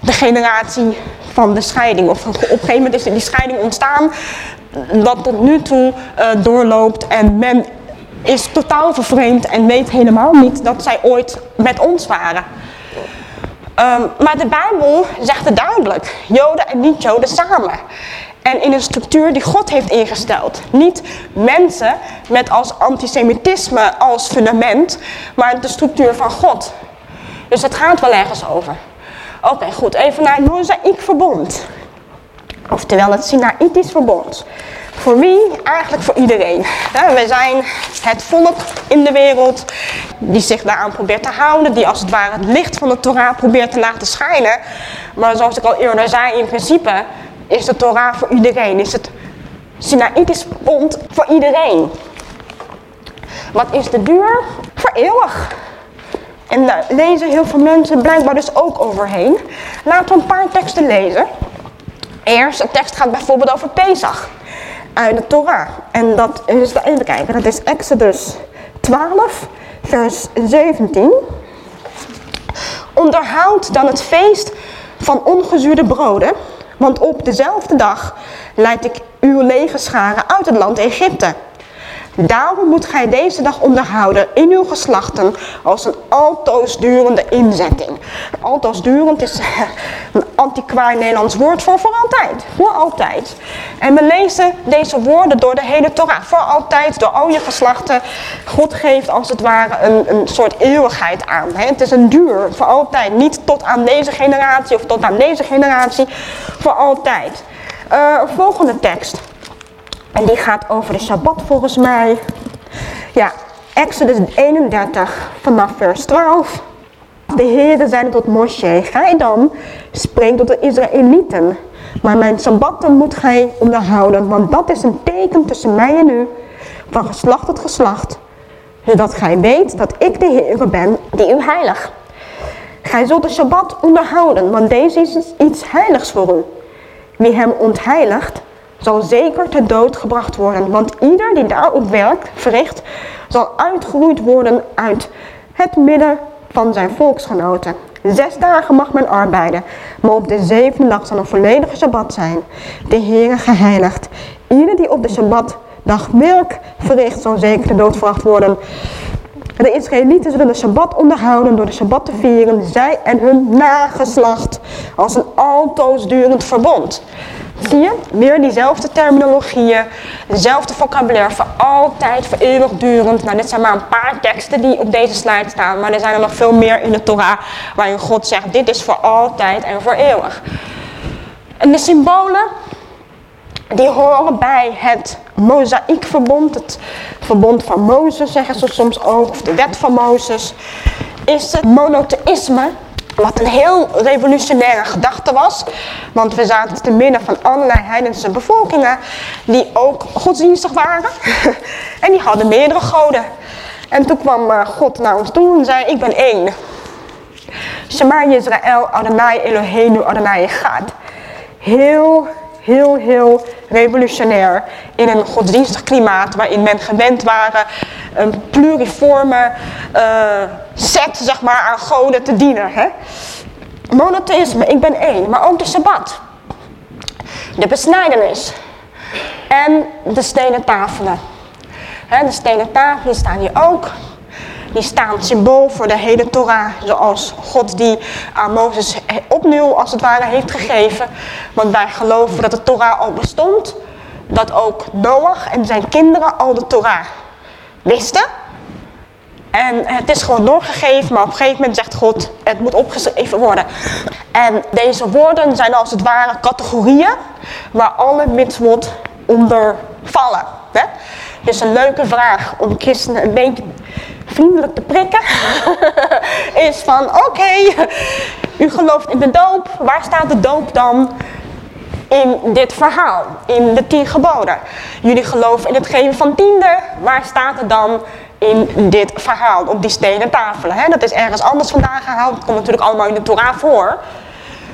de generatie van de scheiding. Of op een gegeven moment is die scheiding ontstaan dat tot nu toe uh, doorloopt en men is totaal vervreemd en weet helemaal niet dat zij ooit met ons waren. Um, maar de Bijbel zegt het duidelijk, Joden en niet-Joden samen en in een structuur die God heeft ingesteld. Niet mensen met als antisemitisme als fundament, maar de structuur van God. Dus het gaat wel ergens over. Oké, goed. Even naar het Mozaïek verbond. Oftewel het Sinaïtisch verbond. Voor wie? Eigenlijk voor iedereen. We zijn het volk in de wereld die zich daaraan probeert te houden, die als het ware het licht van de Torah probeert te laten schijnen. Maar zoals ik al eerder zei, in principe is de Torah voor iedereen. Is het Sinaïtisch bond voor iedereen. Wat is de duur? Voor eeuwig. En daar lezen heel veel mensen blijkbaar dus ook overheen. Laten we een paar teksten lezen. Eerst, de tekst gaat bijvoorbeeld over Pesach. Uit de Torah. En dat is, even kijken, dat is Exodus 12, vers 17. Onderhoud dan het feest van ongezuurde broden want op dezelfde dag leid ik uw legerscharen uit het land Egypte. Daarom moet gij deze dag onderhouden in uw geslachten als een altoosdurende inzetting. Altoosdurend is een antiquaar Nederlands woord voor voor altijd. Voor altijd. En we lezen deze woorden door de hele Torah. Voor altijd, door al je geslachten. God geeft als het ware een, een soort eeuwigheid aan. Het is een duur, voor altijd. Niet tot aan deze generatie of tot aan deze generatie. Voor altijd. Uh, volgende tekst. En die gaat over de Sabbat volgens mij. Ja, Exodus 31 vanaf vers 12. De Heere zeide tot Moshe, gij dan, spreek tot de Israëlieten. Maar mijn Sabbatten moet gij onderhouden, want dat is een teken tussen mij en u, van geslacht tot geslacht. Zodat gij weet dat ik de Heere ben, die u heilig. Gij zult de Sabbat onderhouden, want deze is iets heiligs voor u. Wie hem ontheiligt, zal zeker ter dood gebracht worden. Want ieder die daarop werkt, verricht, zal uitgeroeid worden uit het midden van zijn volksgenoten. Zes dagen mag men arbeiden, maar op de zevende dag zal een volledige Sabbat zijn. De Heere geheiligd. Ieder die op de Sabbatdag werk verricht, zal zeker ter dood gebracht worden. De Israëlieten zullen de Sabbat onderhouden door de Sabbat te vieren, zij en hun nageslacht, als een altoosdurend verbond. Zie je, weer diezelfde terminologieën, dezelfde vocabulaire voor altijd, voor eeuwigdurend. Nou, dit zijn maar een paar teksten die op deze slide staan, maar er zijn er nog veel meer in de Torah waarin God zegt, dit is voor altijd en voor eeuwig. En de symbolen, die horen bij het mozaïekverbond, het verbond van Mozes zeggen ze soms ook, of de wet van Mozes, is het monotheïsme. Wat een heel revolutionaire gedachte was. Want we zaten te midden van allerlei heidense bevolkingen die ook godsdienstig waren. en die hadden meerdere goden. En toen kwam eh, God naar ons toe en zei, ik ben één. Shema Israël, Adonai Eloheinu, Adonai Echad. Heel, heel, heel revolutionair in een godsdienstig klimaat waarin men gewend waren een pluriforme uh, set zeg maar, aan goden te dienen. Hè? Monotheïsme, ik ben één, maar ook de Sabbat. De besnijdenis. En de stenen tafelen. Hè, de stenen tafelen staan hier ook. Die staan symbool voor de hele Torah, zoals God die aan Mozes opnieuw als het ware heeft gegeven. Want wij geloven dat de Torah al bestond, dat ook Noach en zijn kinderen al de Torah wisten. En het is gewoon doorgegeven, maar op een gegeven moment zegt God, het moet opgeschreven worden. En deze woorden zijn als het ware categorieën waar alle mitzvot onder vallen. Hè? Dus een leuke vraag om christenen een beetje vriendelijk te prikken, is van oké, u gelooft in de doop, waar staat de doop dan in dit verhaal, in de tien geboden? Jullie geloven in het geven van tiende, waar staat het dan in dit verhaal, op die stenen tafelen? Hè? Dat is ergens anders vandaan gehaald, dat komt natuurlijk allemaal in de Torah voor.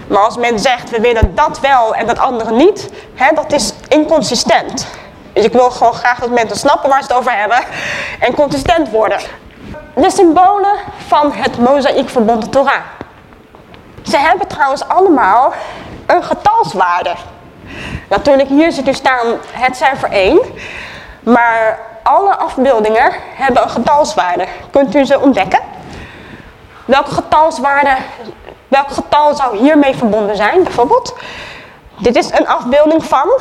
Maar als men zegt, we willen dat wel en dat andere niet, hè, dat is inconsistent. Dus ik wil gewoon graag dat mensen snappen waar ze het over hebben en consistent worden de symbolen van het mozaïekverbond de Torah. Ze hebben trouwens allemaal een getalswaarde. Natuurlijk, hier zit dus staan het cijfer 1. Maar alle afbeeldingen hebben een getalswaarde. Kunt u ze ontdekken? Welke getalswaarde, welk getal zou hiermee verbonden zijn, bijvoorbeeld? Dit is een afbeelding van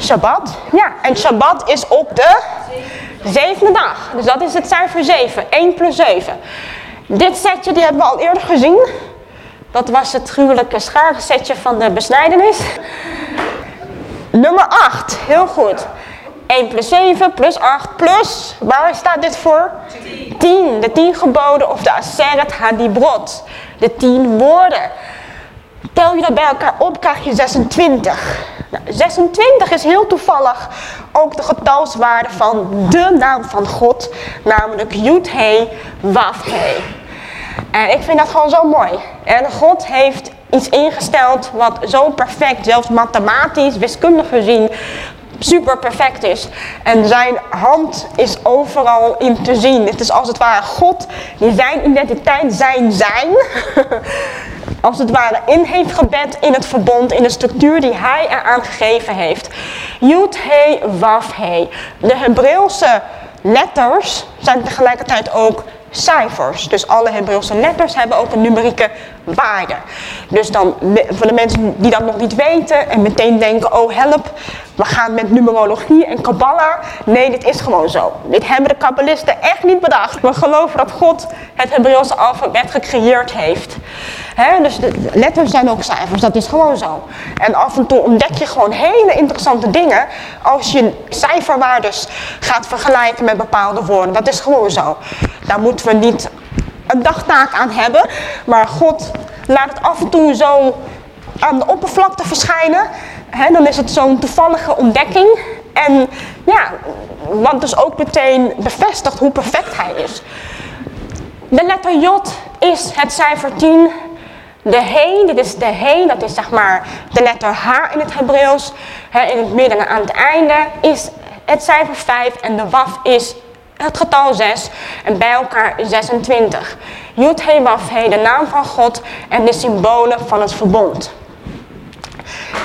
Shabbat. Ja, en Shabbat is op de Zevende dag. Dus dat is het cijfer 7. 1 plus 7. Dit setje die hebben we al eerder gezien. Dat was het gruwelijke scharesetje van de besnijdenis. Nummer 8. Heel goed. 1 plus 7 plus 8 plus, waar staat dit voor? 10. De 10 geboden of de Aseret Hadibrot. De 10 woorden. Tel je dat bij elkaar op, krijg je 26. Nou, 26 is heel toevallig ook de getalswaarde van de naam van God, namelijk Yud He Waf He. En ik vind dat gewoon zo mooi. En God heeft iets ingesteld wat zo perfect, zelfs mathematisch, wiskundig gezien, super perfect is. En zijn hand is overal in te zien. Het is als het ware God die zijn identiteit, zijn zijn, als het ware in heeft gebed in het verbond, in de structuur die hij eraan gegeven heeft. Yud, He, Waf, He. De Hebreeuwse letters zijn tegelijkertijd ook cijfers. Dus alle Hebreeuwse letters hebben ook een numerieke waarde. Dus dan, voor de mensen die dat nog niet weten en meteen denken, oh help, we gaan met numerologie en Kabbalah. Nee, dit is gewoon zo. Dit hebben de kabbalisten echt niet bedacht. We geloven dat God het Hebreeuwse alfabet gecreëerd heeft. Dus de letters zijn ook cijfers, dat is gewoon zo. En af en toe ontdek je gewoon hele interessante dingen als je cijferwaardes gaat vergelijken met bepaalde woorden. Dat is gewoon zo. Daar moeten we niet een dagtaak aan hebben, maar God laat het af en toe zo aan de oppervlakte verschijnen dan is het zo'n toevallige ontdekking. En ja, wat dus ook meteen bevestigt hoe perfect hij is. De letter J is het cijfer 10. De he, dit is de he, dat is zeg maar de letter H in het Hebreeuws. in het midden en aan het einde is het cijfer 5 en de waf is het getal 6 en bij elkaar 26. Yud, He, Waf, He, de naam van God en de symbolen van het verbond.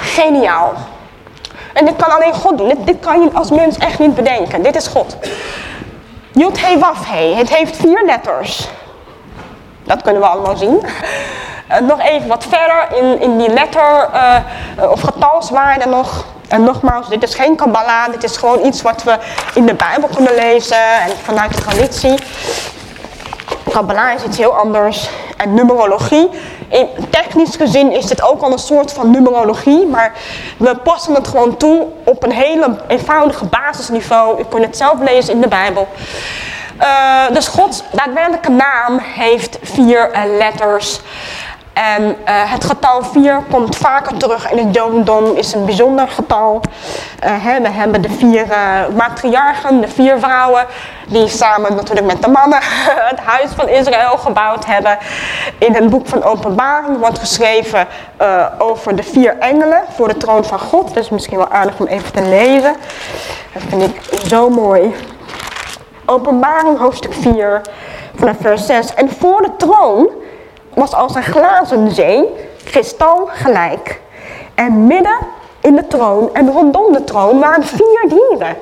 Geniaal. En dit kan alleen God doen. Dit, dit kan je als mens echt niet bedenken. Dit is God. Yud He Waf He. Het heeft vier letters. Dat kunnen we allemaal zien. Eh, nog even wat verder in, in die letter uh, of getalswaarde nog. En nogmaals, dit is geen Kabbalah, dit is gewoon iets wat we in de Bijbel kunnen lezen en vanuit de traditie. Kabbalah is iets heel anders. En numerologie, in, technisch gezien is dit ook al een soort van numerologie, maar we passen het gewoon toe op een hele eenvoudige basisniveau. U kunt het zelf lezen in de Bijbel. Uh, dus Gods daadwerkelijke naam heeft vier letters. En uh, het getal 4 komt vaker terug in het Jodendom, is een bijzonder getal. Uh, hè, we hebben de vier uh, matriarchen, de vier vrouwen, die samen natuurlijk met de mannen het huis van Israël gebouwd hebben. In het boek van Openbaring wordt geschreven over de vier engelen voor de troon van God. Dat is misschien wel aardig om even te lezen. Dat vind ik zo mooi. Openbaring hoofdstuk 4 vanaf vers 6. En voor de troon was als een glazen zee, kristal gelijk. En midden in de troon en rondom de troon waren vier dieren,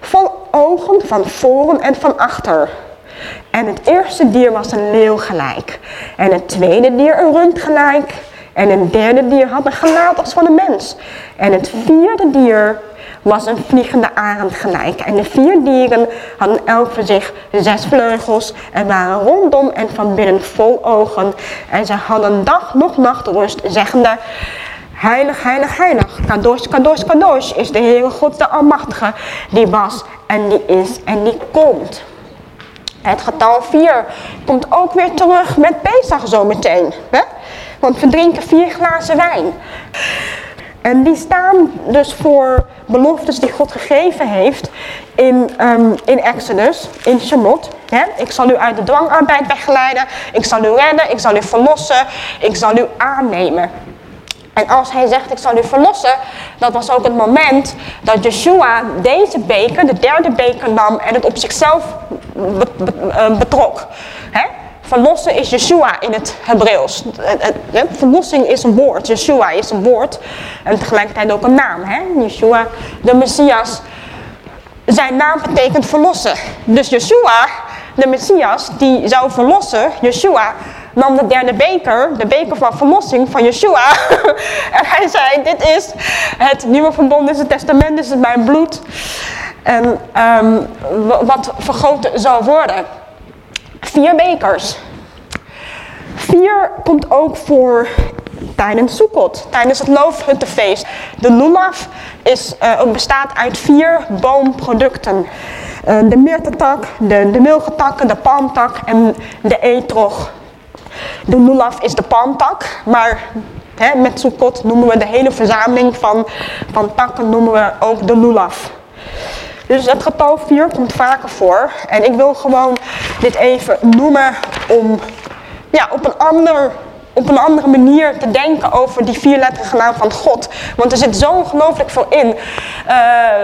vol ogen van voren en van achter. En het eerste dier was een leeuw gelijk. En het tweede dier een rund gelijk. En een derde dier had een gelaat als van een mens. En het vierde dier was een vliegende arend gelijk. En de vier dieren hadden elk voor zich zes vleugels en waren rondom en van binnen vol ogen. En ze hadden dag nog nacht rust, zeggende... Heilig, heilig, heilig, kadosh, kadosh, kadosh is de Heere God de Almachtige, die was en die is en die komt. Het getal 4 komt ook weer terug met Pesach zometeen. Hè? Want we drinken vier glazen wijn. En die staan dus voor beloftes die God gegeven heeft in, um, in Exodus, in Shemot. Ik zal u uit de dwangarbeid weggeleiden, ik zal u redden, ik zal u verlossen, ik zal u aannemen. En als hij zegt, ik zal u verlossen, dat was ook het moment dat Yeshua deze beker, de derde beker nam en het op zichzelf eh, betrok. Verlossen is Yeshua in het Hebreeuws. Verlossing is een woord, Yeshua is een woord en tegelijkertijd ook een naam. Hè? Yeshua, de Messias, zijn naam betekent verlossen. Dus Yeshua, de Messias, die zou verlossen, Yeshua, nam de derde beker, de beker van verlossing van Yeshua. en hij zei, dit is het nieuwe verbond, dit is het testament, dit is mijn bloed. En um, wat vergoten zou worden. Vier bekers. Vier komt ook voor tijdens Sukkot, tijdens het loofhuttenfeest. De lulav is, uh, bestaat uit vier boomproducten. Uh, de myrtetak, de, de milgetak, de palmtak en de etrog. De lulav is de palmtak, maar hè, met Sukkot noemen we de hele verzameling van, van takken noemen we ook de lulav. Dus het getal 4 komt vaker voor. En ik wil gewoon dit even noemen om ja, op, een ander, op een andere manier te denken over die vierletterige naam van God. Want er zit zo ongelooflijk veel in. Uh,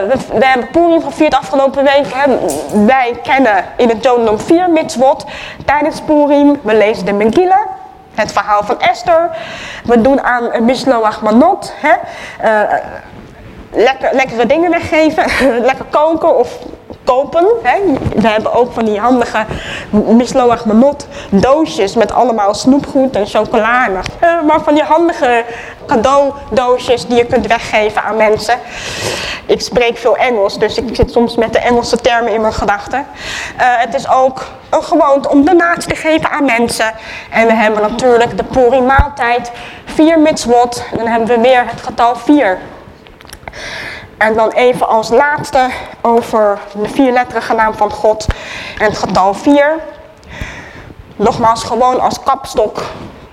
we, we, hebben Purim gevierd afgelopen week. Wij kennen in het Jodendom vier mitzvot tijdens Purim. We lezen de Megillah. Het verhaal van Esther. We doen aan Mishloach Manot. Hè? Uh, lekker, lekkere dingen weggeven, lekker koken of kopen. Hè. We hebben ook van die handige misloach manot doosjes met allemaal snoepgoed en chocola. Uh, maar van die handige cadeaudoosjes die je kunt weggeven aan mensen. Ik spreek veel Engels, dus ik zit soms met de Engelse termen in mijn gedachten. Uh, het is ook een gewoonte om donatie te geven aan mensen. En we hebben natuurlijk de Puri maaltijd, vier mitzvot. Dan hebben we weer het getal 4 en dan even als laatste over de vierletterige naam van God en het getal 4. Nogmaals gewoon als kapstok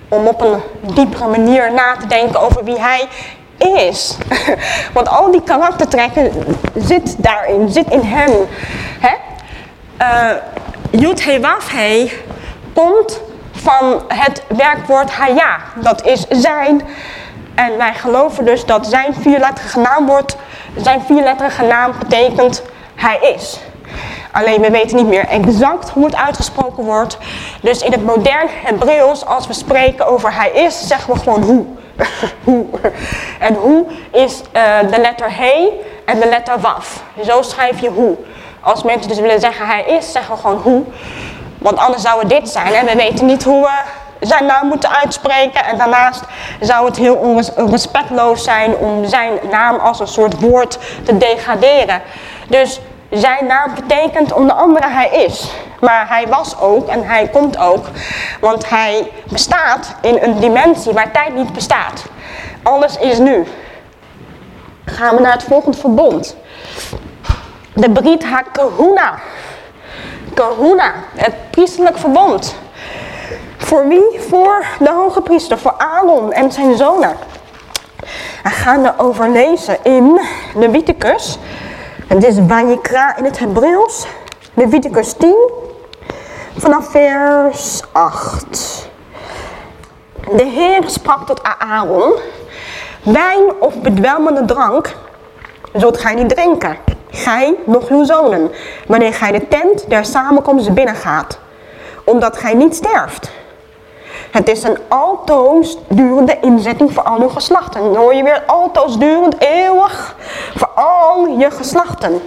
om op een diepere manier na te denken over wie hij is. Want al die karaktertrekken zit daarin, zit in hem. Hè? Uh, Yud He komt van het werkwoord Haya. Dat is zijn en wij geloven dus dat zijn vierletterige wordt, zijn vierletterige naam betekent hij is. Alleen we weten niet meer exact hoe het uitgesproken wordt. Dus in het modern Hebreeuws, als we spreken over hij is, zeggen we gewoon hoe. hoe. En hoe is uh, de letter he en de letter waf. Zo schrijf je hoe. Als mensen dus willen zeggen hij is, zeggen we gewoon hoe. Want anders zou het dit zijn en we weten niet hoe we zijn naam moeten uitspreken. En daarnaast zou het heel onrespectloos zijn om zijn naam als een soort woord te degraderen. Dus zijn naam betekent onder andere hij is. Maar hij was ook en hij komt ook. Want hij bestaat in een dimensie waar tijd niet bestaat. Alles is nu. Gaan we naar het volgende verbond. De Brit HaKahuna. Kahuna, het priesterlijk verbond. Voor wie? Voor de hoge priester, voor Aaron en zijn zonen. We gaan erover lezen in Leviticus. Het is Vayikra in het Hebreeuws. Leviticus 10, vanaf vers 8. De Heer sprak tot Aaron, wijn of bedwelmende drank zult gij niet drinken, gij nog uw zonen, wanneer gij de tent der samenkomst binnengaat, omdat gij niet sterft. Het is een altoos durende inzetting voor al uw geslachten. Dan hoor je weer altoos durend, eeuwig, voor al je geslachten.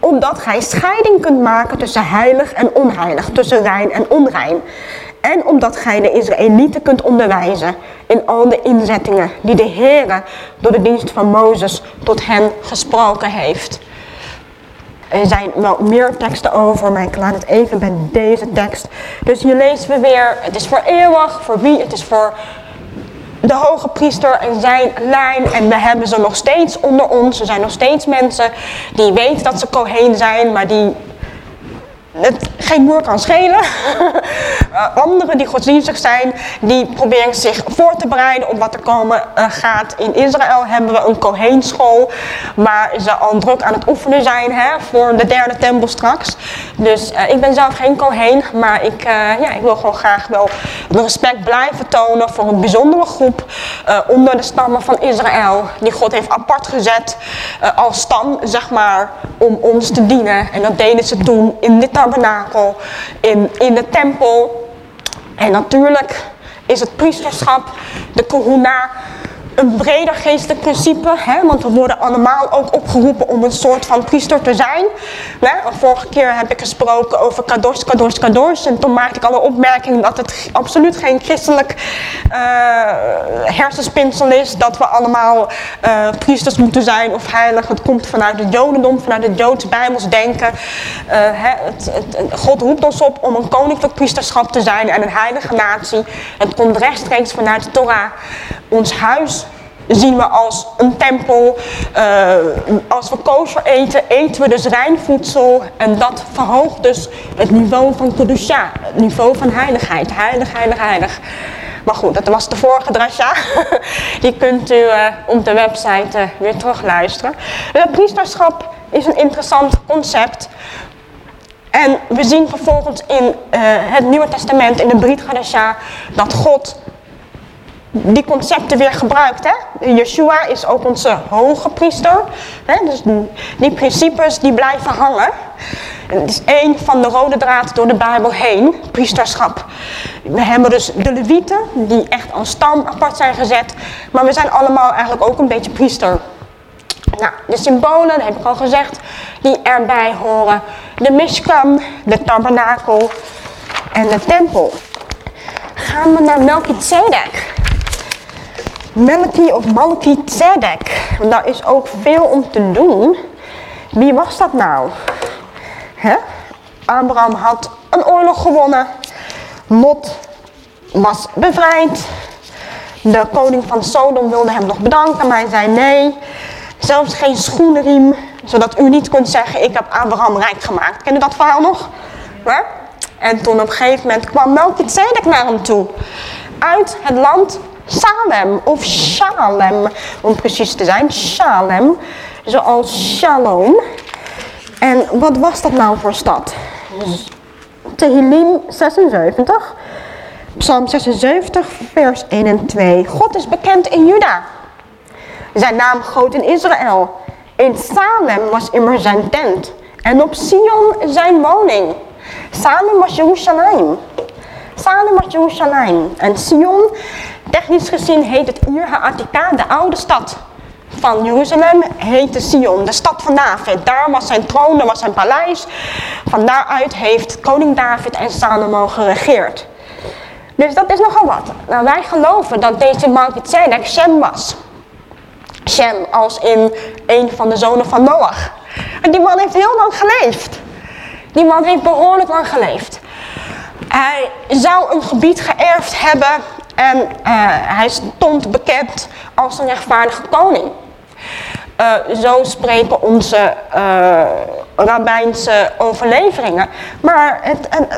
Omdat gij scheiding kunt maken tussen heilig en onheilig, tussen rein en onrein. En omdat gij de Israëlieten kunt onderwijzen in al de inzettingen die de Heere door de dienst van Mozes tot hen gesproken heeft. Er zijn wel meer teksten over, maar ik laat het even bij deze tekst. Dus hier lezen we weer, het is voor eeuwig, voor wie? Het is voor de hoge priester en zijn lijn. En we hebben ze nog steeds onder ons. Er zijn nog steeds mensen die weten dat ze Kohen zijn, maar die het geen moer kan schelen. anderen die godsdienstig zijn, die proberen zich voor te bereiden op wat er komen uh, gaat. In Israël hebben we een Koheenschool, waar ze al druk aan het oefenen zijn hè, voor de derde tempel straks. Dus uh, ik ben zelf geen Koheen, maar ik, ja, ik wil gewoon graag wel respect blijven tonen voor een bijzondere groep onder de stammen van Israël. Die God heeft apart gezet als stam, zeg maar, om ons te dienen. En dat deden ze toen in dit in, in de tempel. En natuurlijk is het priesterschap, de kohuna, een breder geestelijk principe, hè, want we worden allemaal ook opgeroepen om een soort van priester te zijn. Vorige keer heb ik gesproken over kados, kados, kados en toen maakte ik al een opmerking dat het absoluut geen christelijk uh, hersenspinsel is, dat we allemaal uh, priesters moeten zijn of heilig. Het komt vanuit het jodendom, vanuit het joods bijbels denken. Uh, hè, het, het, God roept ons op om een koninklijk priesterschap te zijn en een heilige natie. Het komt rechtstreeks vanuit de Torah. Ons huis zien we als een tempel. Uh, als we kosher eten, eten we dus rein voedsel. En dat verhoogt dus het niveau van Kedusha, het niveau van heiligheid. Heilig, heilig, heilig. Maar goed, dat was de vorige drasja. Die kunt u uh, op de website uh, weer terugluisteren. Het priesterschap is een interessant concept. En we zien vervolgens in het Nieuwe Testament, in de Brit Gadesha, dat God die concepten weer gebruikt. Hè? Yeshua is ook onze hoge priester. Hè? Dus die, principes die blijven hangen. het is één van de rode draad door de Bijbel heen, priesterschap. We hebben dus de levieten, die echt als stam apart zijn gezet. Maar we zijn allemaal eigenlijk ook een beetje priester. Nou, de symbolen, dat heb ik al gezegd, die erbij horen. De Mishkan, de tabernakel en de tempel. Gaan we naar Melchizedek. Melki of Malki Tzedek. Daar is ook veel om te doen. Wie was dat nou? Abraham had een oorlog gewonnen. Lot was bevrijd. De koning van Sodom wilde hem nog bedanken, maar hij zei nee. Zelfs geen schoenenriem, zodat u niet kunt zeggen, ik heb Abraham rijk gemaakt. Ken je dat verhaal nog? En toen op een gegeven moment kwam Melchizedek naar hem toe. Uit het land Salem of Shalem, om precies te zijn. Shalem, zoals Shalom. En wat was dat nou voor stad? Tehillim 76, Psalm 76, vers 1 en 2. God is bekend in Juda. Zijn naam groot in Israël. In Salem was immer zijn tent. En op Sion zijn woning. Salem was Jeruzalem. Salem was Jeruzalem. En Sion Technisch gezien heet het Ur Ha'atika, de oude stad van Jeruzalem, heette Sion, de stad van David. Daar was zijn troon, daar was zijn paleis. Van daaruit heeft koning David en Salomo geregeerd. Dus dat is nogal wat. Nou, wij geloven dat deze Melchizedek Shem was. Shem als in een van de zonen van Noach. En die man heeft heel lang geleefd. Die man heeft behoorlijk lang geleefd. Hij zou een gebied geërfd hebben en uh, hij stond bekend als een rechtvaardige koning. Uh, zo spreken onze uh, rabbijnse overleveringen. Maar het, en,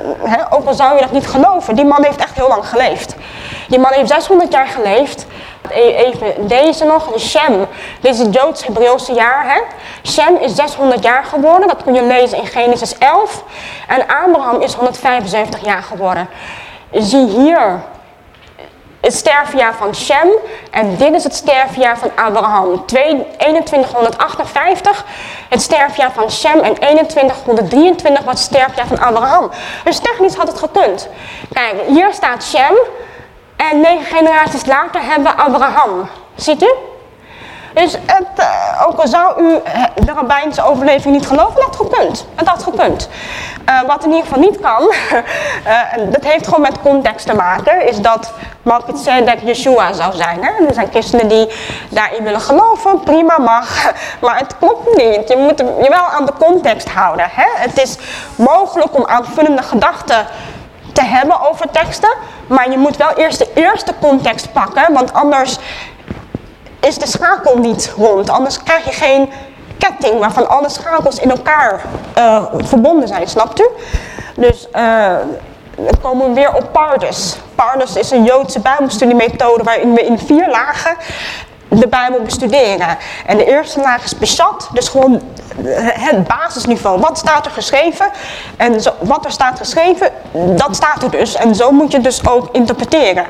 ook al zou je dat niet geloven, die man heeft echt heel lang geleefd. Die man heeft 600 jaar geleefd. E-, even deze nog, Shem. Dit is het Joods-Hebreeuwse jaar. Hè? Shem is 600 jaar geworden, dat kun je lezen in Genesis 11. En Abraham is 175 jaar geworden. Zie hier het sterfjaar van Shem en dit is het sterfjaar van Abraham. 2158, het sterfjaar van Shem en 2123 was het sterfjaar van Abraham. Dus technisch had het gekund. Kijk, hier staat Shem en negen generaties later hebben we Abraham. Ziet u? Dus het, uh, ook al zou u eh, de rabbijnse overleving niet geloven, dat had gekund. Het had gekund. Uh, wat in ieder geval niet kan, uh, dat heeft gewoon met context te maken, is dat Melchizedek Yeshua zou zijn. Hè? Er zijn christenen die daarin willen geloven, prima mag, maar het klopt niet. Je moet je wel aan de context houden. Hè? Het is mogelijk om aanvullende gedachten te hebben over teksten, maar je moet wel eerst de eerste context pakken, want anders is de schakel niet rond. Anders krijg je geen ketting waarvan alle schakels in elkaar uh, verbonden zijn, snapt u? Dus dan komen we weer op Pardes. Pardes is een Joodse bijbelstudiemethode waarin we in vier lagen de Bijbel bestuderen. En de eerste laag is Peshat, dus gewoon het basisniveau. Wat staat er geschreven? En zo, wat er staat geschreven, dat staat er dus. En zo moet je dus ook interpreteren.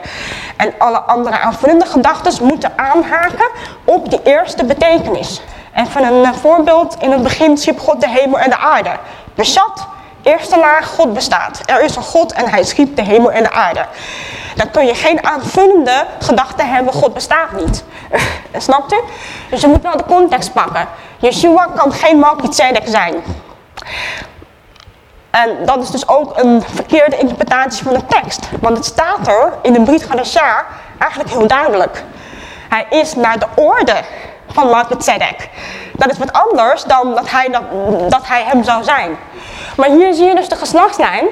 En alle andere aanvullende gedachten moeten aanhaken op die eerste betekenis. Even een eh, voorbeeld. In het begin schiep God de hemel en de aarde. Peshat, eerste laag, God bestaat. Er is een God en hij schiep de hemel en de aarde. Dan kun je geen aanvullende gedachte hebben, God bestaat niet. Snapt u? Dus je moet wel de context pakken. Yeshua kan geen Melchizedek zijn. En dat is dus ook een verkeerde interpretatie van de tekst. Want het staat er in de Brit Hadashah eigenlijk heel duidelijk. Hij is naar de orde van Melchizedek. Dat is wat anders dan dat hij, dat, hij hem zou zijn. Maar hier zie je dus de geslachtslijn.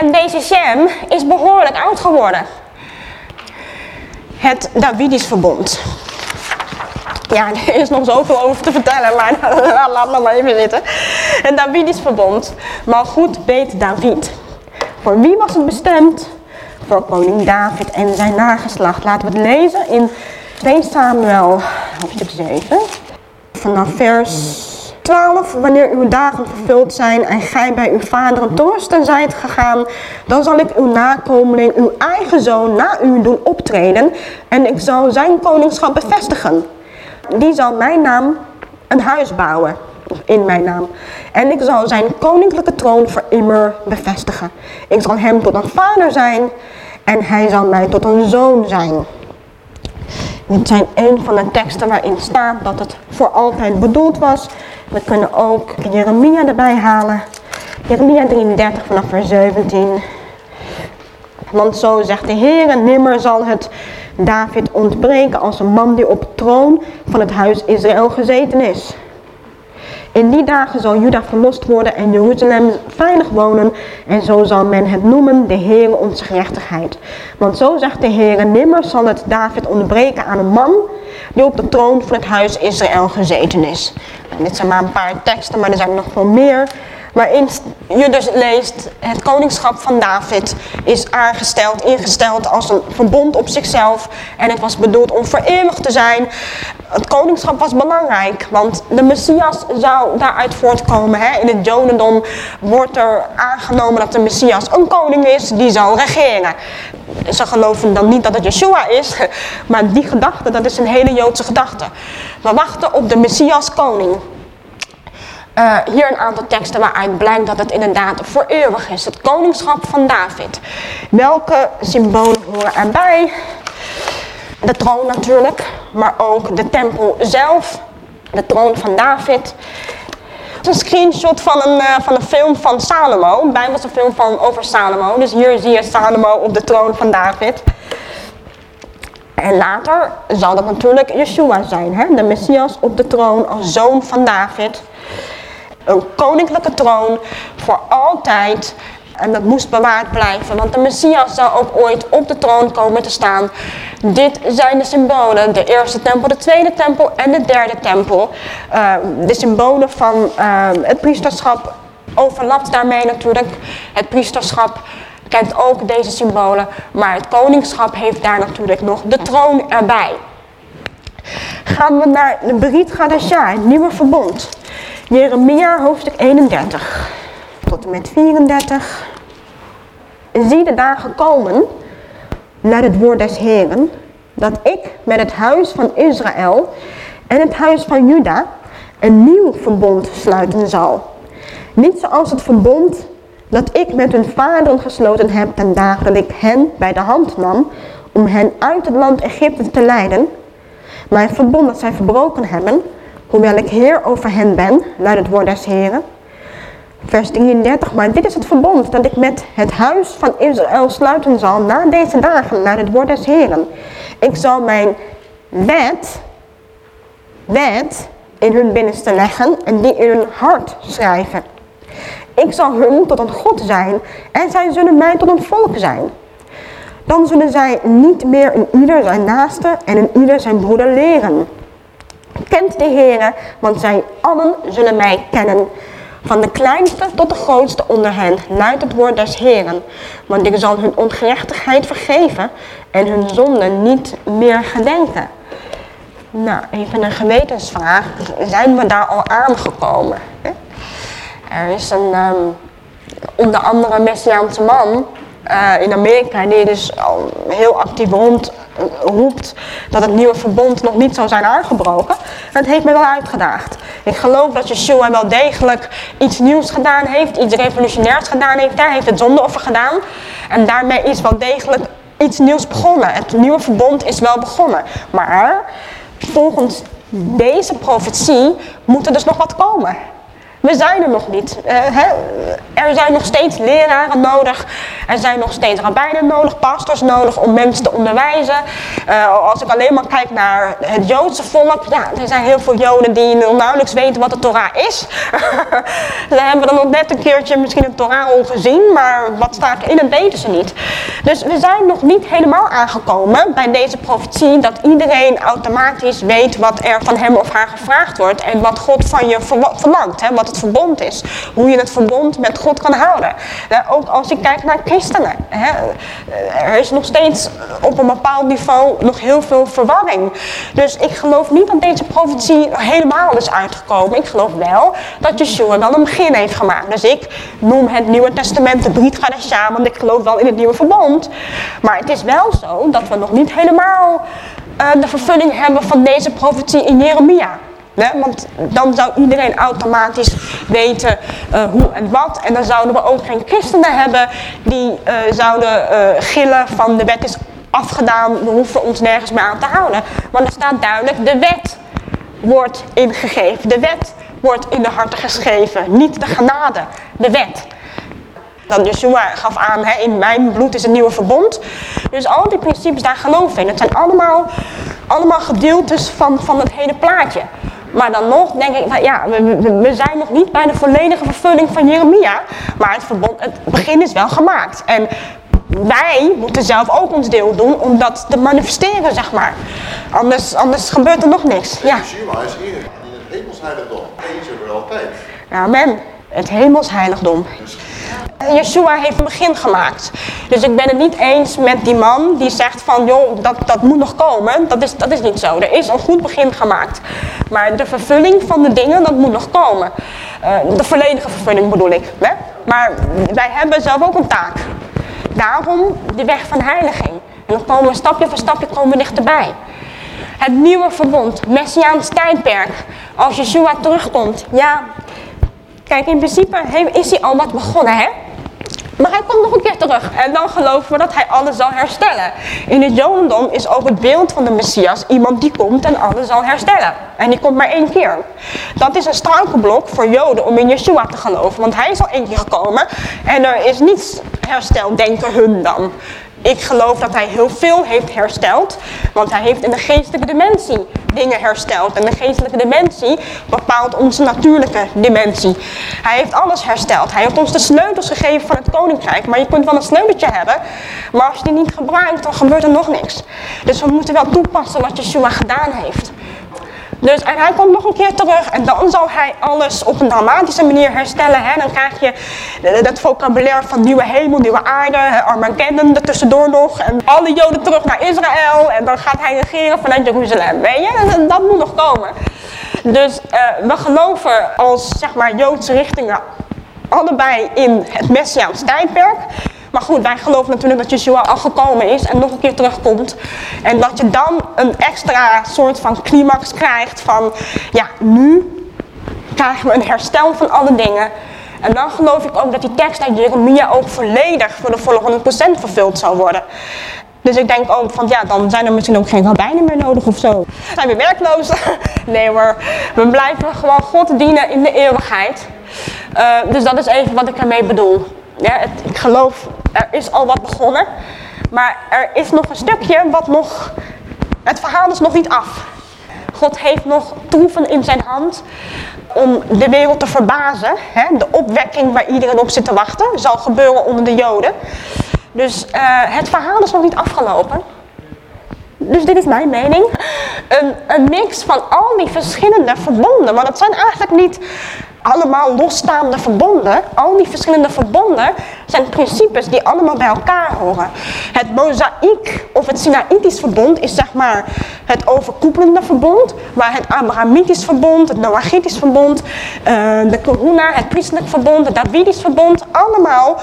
En deze Shem is behoorlijk oud geworden. Het Davidisch verbond. Ja, er is nog zoveel over te vertellen, maar laat me maar even zitten. Het Davidisch verbond. Maar goed weet David. Voor wie was het bestemd? Voor koning David en zijn nageslacht. Laten we het lezen in 2 Samuel, hoofdstuk 7. Vanaf vers 12. Wanneer uw dagen vervuld zijn en gij bij uw vaderen torsten zijt gegaan, dan zal ik uw nakomeling, uw eigen zoon, na u doen optreden en ik zal zijn koningschap bevestigen. Die zal mijn naam een huis bouwen, in mijn naam. En ik zal zijn koninklijke troon voor immer bevestigen. Ik zal hem tot een vader zijn en hij zal mij tot een zoon zijn. Dit zijn een van de teksten waarin staat dat het voor altijd bedoeld was. We kunnen ook Jeremia erbij halen. Jeremia 33 vanaf vers 17. Want zo zegt de Heer, nimmer zal het David ontbreken als een man die op troon van het huis Israël gezeten is. In die dagen zal Juda verlost worden en Jeruzalem veilig wonen. En zo zal men het noemen de Heere onze gerechtigheid. Want zo zegt de Heere, nimmer zal het David ontbreken aan een man die op de troon van het huis Israël gezeten is. En dit zijn maar een paar teksten, maar er zijn nog veel meer waarin je dus leest, het koningschap van David is aangesteld, ingesteld als een verbond op zichzelf. En het was bedoeld om voor eeuwig te zijn. Het koningschap was belangrijk, want de Messias zou daaruit voortkomen. Hè? In het Jodendom wordt er aangenomen dat de Messias een koning is die zal regeren. Ze geloven dan niet dat het Yeshua is, maar die gedachte, dat is een hele Joodse gedachte. We wachten op de Messias koning. Uh, hier een aantal teksten waaruit blijkt dat het inderdaad voor eeuwig is. Het koningschap van David. Welke symbolen horen erbij? De troon natuurlijk, maar ook de tempel zelf. De troon van David. een screenshot van een, uh, van een film van Salomo. Een Bijbelse film van, over Salomo. Dus hier zie je Salomo op de troon van David. En later zal dat natuurlijk Yeshua zijn, hè? de Messias op de troon als zoon van David. Een koninklijke troon voor altijd. En dat moest bewaard blijven, want de Messias zou ook ooit op de troon komen te staan. Dit zijn de symbolen, de eerste tempel, de tweede tempel en de derde tempel. Uh, de symbolen van uh, het priesterschap overlapt daarmee natuurlijk. Het priesterschap kent ook deze symbolen, maar het koningschap heeft daar natuurlijk nog de troon erbij. Gaan we naar de Berit Gadasha, het nieuwe verbond. Jeremia hoofdstuk 31 tot en met 34. Zie de dagen komen, naar het woord des Heren, dat ik met het huis van Israël en het huis van Juda een nieuw verbond sluiten zal. Niet zoals het verbond dat ik met hun vaderen gesloten heb ten dagen dat ik hen bij de hand nam om hen uit het land Egypte te leiden. Mijn verbond dat zij verbroken hebben, hoewel ik heer over hen ben, luidt het woord des Heren. Vers 33, maar dit is het verbond dat ik met het huis van Israël sluiten zal na deze dagen, naar het woord des Heren. Ik zal mijn wet, wet in hun binnenste leggen en die in hun hart schrijven. Ik zal hun tot een God zijn en zij zullen mij tot een volk zijn. Dan zullen zij niet meer een ieder zijn naaste en een ieder zijn broeder leren. Kent de Heer, want zij allen zullen mij kennen. Van de kleinste tot de grootste onder hen luidt het woord des Heren. Want ik zal hun ongerechtigheid vergeven en hun zonden niet meer gedenken. Nou, even een gewetensvraag. Zijn we daar al aangekomen? Er is een um, onder andere Messiaanse man uh, in Amerika die dus al heel actief rond roept dat het nieuwe verbond nog niet zou zijn aangebroken. Dat heeft mij wel uitgedaagd. Ik geloof dat Yeshua wel degelijk iets nieuws gedaan heeft, iets revolutionairs gedaan heeft. Daar heeft het zondeoffer gedaan. En daarmee is wel degelijk iets nieuws begonnen. Het nieuwe verbond is wel begonnen. Maar volgens deze profetie moet er dus nog wat komen. We zijn er nog niet. Uh, hè? Er zijn nog steeds leraren nodig. Er zijn nog steeds rabbijnen nodig, pastors nodig om mensen te onderwijzen. Uh, als ik alleen maar kijk naar het Joodse volk, ja, er zijn heel veel Joden die nauwelijks weten wat de Torah is. ze hebben dan nog net een keertje misschien een Torah gezien, maar wat staat erin, dat weten ze niet. Dus we zijn nog niet helemaal aangekomen bij deze profetie dat iedereen automatisch weet wat er van hem of haar gevraagd wordt en wat God van je verlangt. Hè? Wat het verbond is. Hoe je het verbond met God kan houden. ook als je kijkt naar christenen. Hè, er is nog steeds op een bepaald niveau nog heel veel verwarring. Dus ik geloof niet dat deze profetie helemaal is uitgekomen. Ik geloof wel dat Yeshua wel een begin heeft gemaakt. Dus ik noem het Nieuwe Testament de Brit want ik geloof wel in het Nieuwe Verbond. Maar het is wel zo dat we nog niet helemaal uh, de vervulling hebben van deze profetie in Jeremia. Want dan zou iedereen automatisch weten uh, hoe en wat. En dan zouden we ook geen christenen hebben die uh, zouden uh, gillen van de wet is afgedaan, we hoeven ons nergens meer aan te houden. Want er staat duidelijk, de wet wordt ingegeven. De wet wordt in de harten geschreven, niet de genade, de wet. Dan Yeshua gaf aan, hè, in mijn bloed is een nieuwe verbond. Dus al die principes, daar geloven in. Het zijn allemaal, allemaal gedeeltes van, van het hele plaatje. Maar dan nog denk ik, ja, we, we, zijn nog niet bij de volledige vervulling van Jeremia. Maar het, verbond, het begin is wel gemaakt. En wij moeten zelf ook ons deel doen om dat te manifesteren, zeg maar. Anders, anders gebeurt er nog niks. Ja. Yeshua is hier in het hemelsheiligdom. Eens en voor altijd. Amen. Het hemelsheiligdom. Yeshua heeft een begin gemaakt. Dus ik ben het niet eens met die man die zegt van, joh, dat, dat moet nog komen. Dat is, dat is niet zo. Er is een goed begin gemaakt. Maar de vervulling van de dingen, dat moet nog komen. Uh, de volledige vervulling bedoel ik. Hè? Maar wij hebben zelf ook een taak. Daarom de weg van heiliging. En dan komen we stapje voor stapje komen dichterbij. Het nieuwe verbond, Messiaans tijdperk. Als Yeshua terugkomt, ja, Kijk, in principe is hij al wat begonnen, hè? Maar hij komt nog een keer terug en dan geloven we dat hij alles zal herstellen. In het Jodendom is ook het beeld van de Messias iemand die komt en alles zal herstellen. En die komt maar één keer. Dat is een struikelblok voor Joden om in Yeshua te geloven, want hij is al één keer gekomen en er is niets hersteld, denken hun dan. Ik geloof dat hij heel veel heeft hersteld, want hij heeft in de geestelijke dimensie dingen hersteld. En de geestelijke dimensie bepaalt onze natuurlijke dimensie. Hij heeft alles hersteld. Hij heeft ons de sleutels gegeven van het koninkrijk. Maar je kunt wel een sleuteltje hebben, maar als je die niet gebruikt, dan gebeurt er nog niks. Dus we moeten wel toepassen wat Yeshua gedaan heeft. Dus en hij komt nog een keer terug en dan zal hij alles op een dramatische manier herstellen. Hè? Dan krijg je dat vocabulaire van nieuwe hemel, nieuwe aarde, Armageddon er tussendoor nog. En alle joden terug naar Israël en dan gaat hij regeren vanuit Jeruzalem. Weet je, dat, moet nog komen. Dus uh, we geloven als zeg maar Joodse richtingen allebei in het Messiaans tijdperk. Maar goed, wij geloven natuurlijk dat Yeshua al gekomen is en nog een keer terugkomt. En dat je dan een extra soort van climax krijgt van, ja, nu krijgen we een herstel van alle dingen. En dan geloof ik ook dat die tekst uit Jeremia ook volledig voor de volle 100% vervuld zal worden. Dus ik denk ook van ja, dan zijn er misschien ook geen rabbijnen meer nodig of zo. Zijn we werkloos? nee hoor, we blijven gewoon God dienen in de eeuwigheid. Uh, dus dat is even wat ik ermee bedoel. Ja, ik geloof, er is al wat begonnen. Maar er is nog een stukje wat nog, het verhaal is nog niet af. God heeft nog troeven in zijn hand om de wereld te verbazen. Hè? De opwekking waar iedereen op zit te wachten zal gebeuren onder de Joden. Dus uh, het verhaal is nog niet afgelopen. Dus dit is mijn mening. Een, een mix van al die verschillende verbonden. Maar dat zijn eigenlijk niet allemaal losstaande verbonden. Al die verschillende verbonden zijn principes die allemaal bij elkaar horen. Het mozaïek of het Sinaïtisch verbond is zeg maar het overkoepelende verbond. Waar het Abrahamitisch verbond, het Noachitisch verbond, uh, de Corona, het priestelijk verbond, het Davidisch verbond allemaal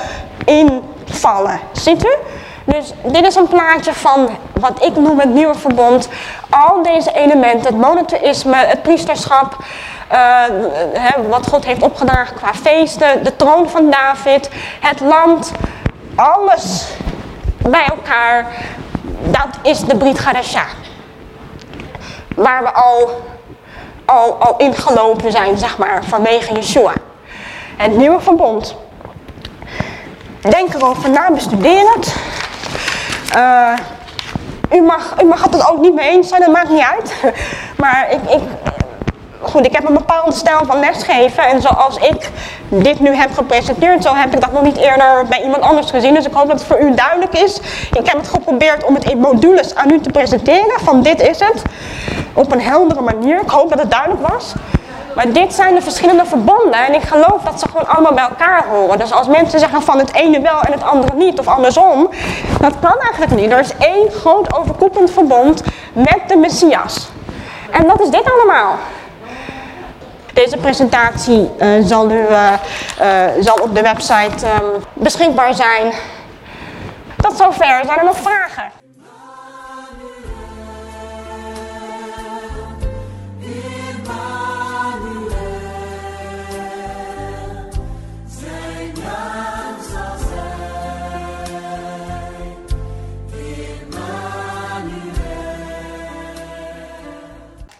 invallen. Ziet u? Dus dit is een plaatje van wat ik noem het nieuwe verbond. Al deze elementen, het monotheïsme, het priesterschap, uh, wat God heeft opgedragen qua feesten, de troon van David, het land, alles bij elkaar, dat is de Brit Gadesha. Waar we al, al, al ingelopen zijn, zeg maar, vanwege Yeshua. Het nieuwe verbond. Denk erover na, bestudeer het. Uh, u, mag, u mag het er ook niet mee eens zijn, dat maakt niet uit. Maar ik, ik, goed, ik heb een bepaalde stijl van lesgeven. En zoals ik dit nu heb gepresenteerd, zo heb ik dat nog niet eerder bij iemand anders gezien. Dus ik hoop dat het voor u duidelijk is. Ik heb het geprobeerd om het in modules aan u te presenteren. Van dit is het. Op een heldere manier. Ik hoop dat het duidelijk was. Maar dit zijn de verschillende verbonden en ik geloof dat ze gewoon allemaal bij elkaar horen. Dus als mensen zeggen van het ene wel en het andere niet of andersom, dat kan eigenlijk niet. Er is één groot overkoepelend verbond met de Messias. En dat is dit allemaal. Deze presentatie uh, zal, u, uh, uh, zal op de website beschikbaar zijn. Tot zover. Zijn er nog vragen?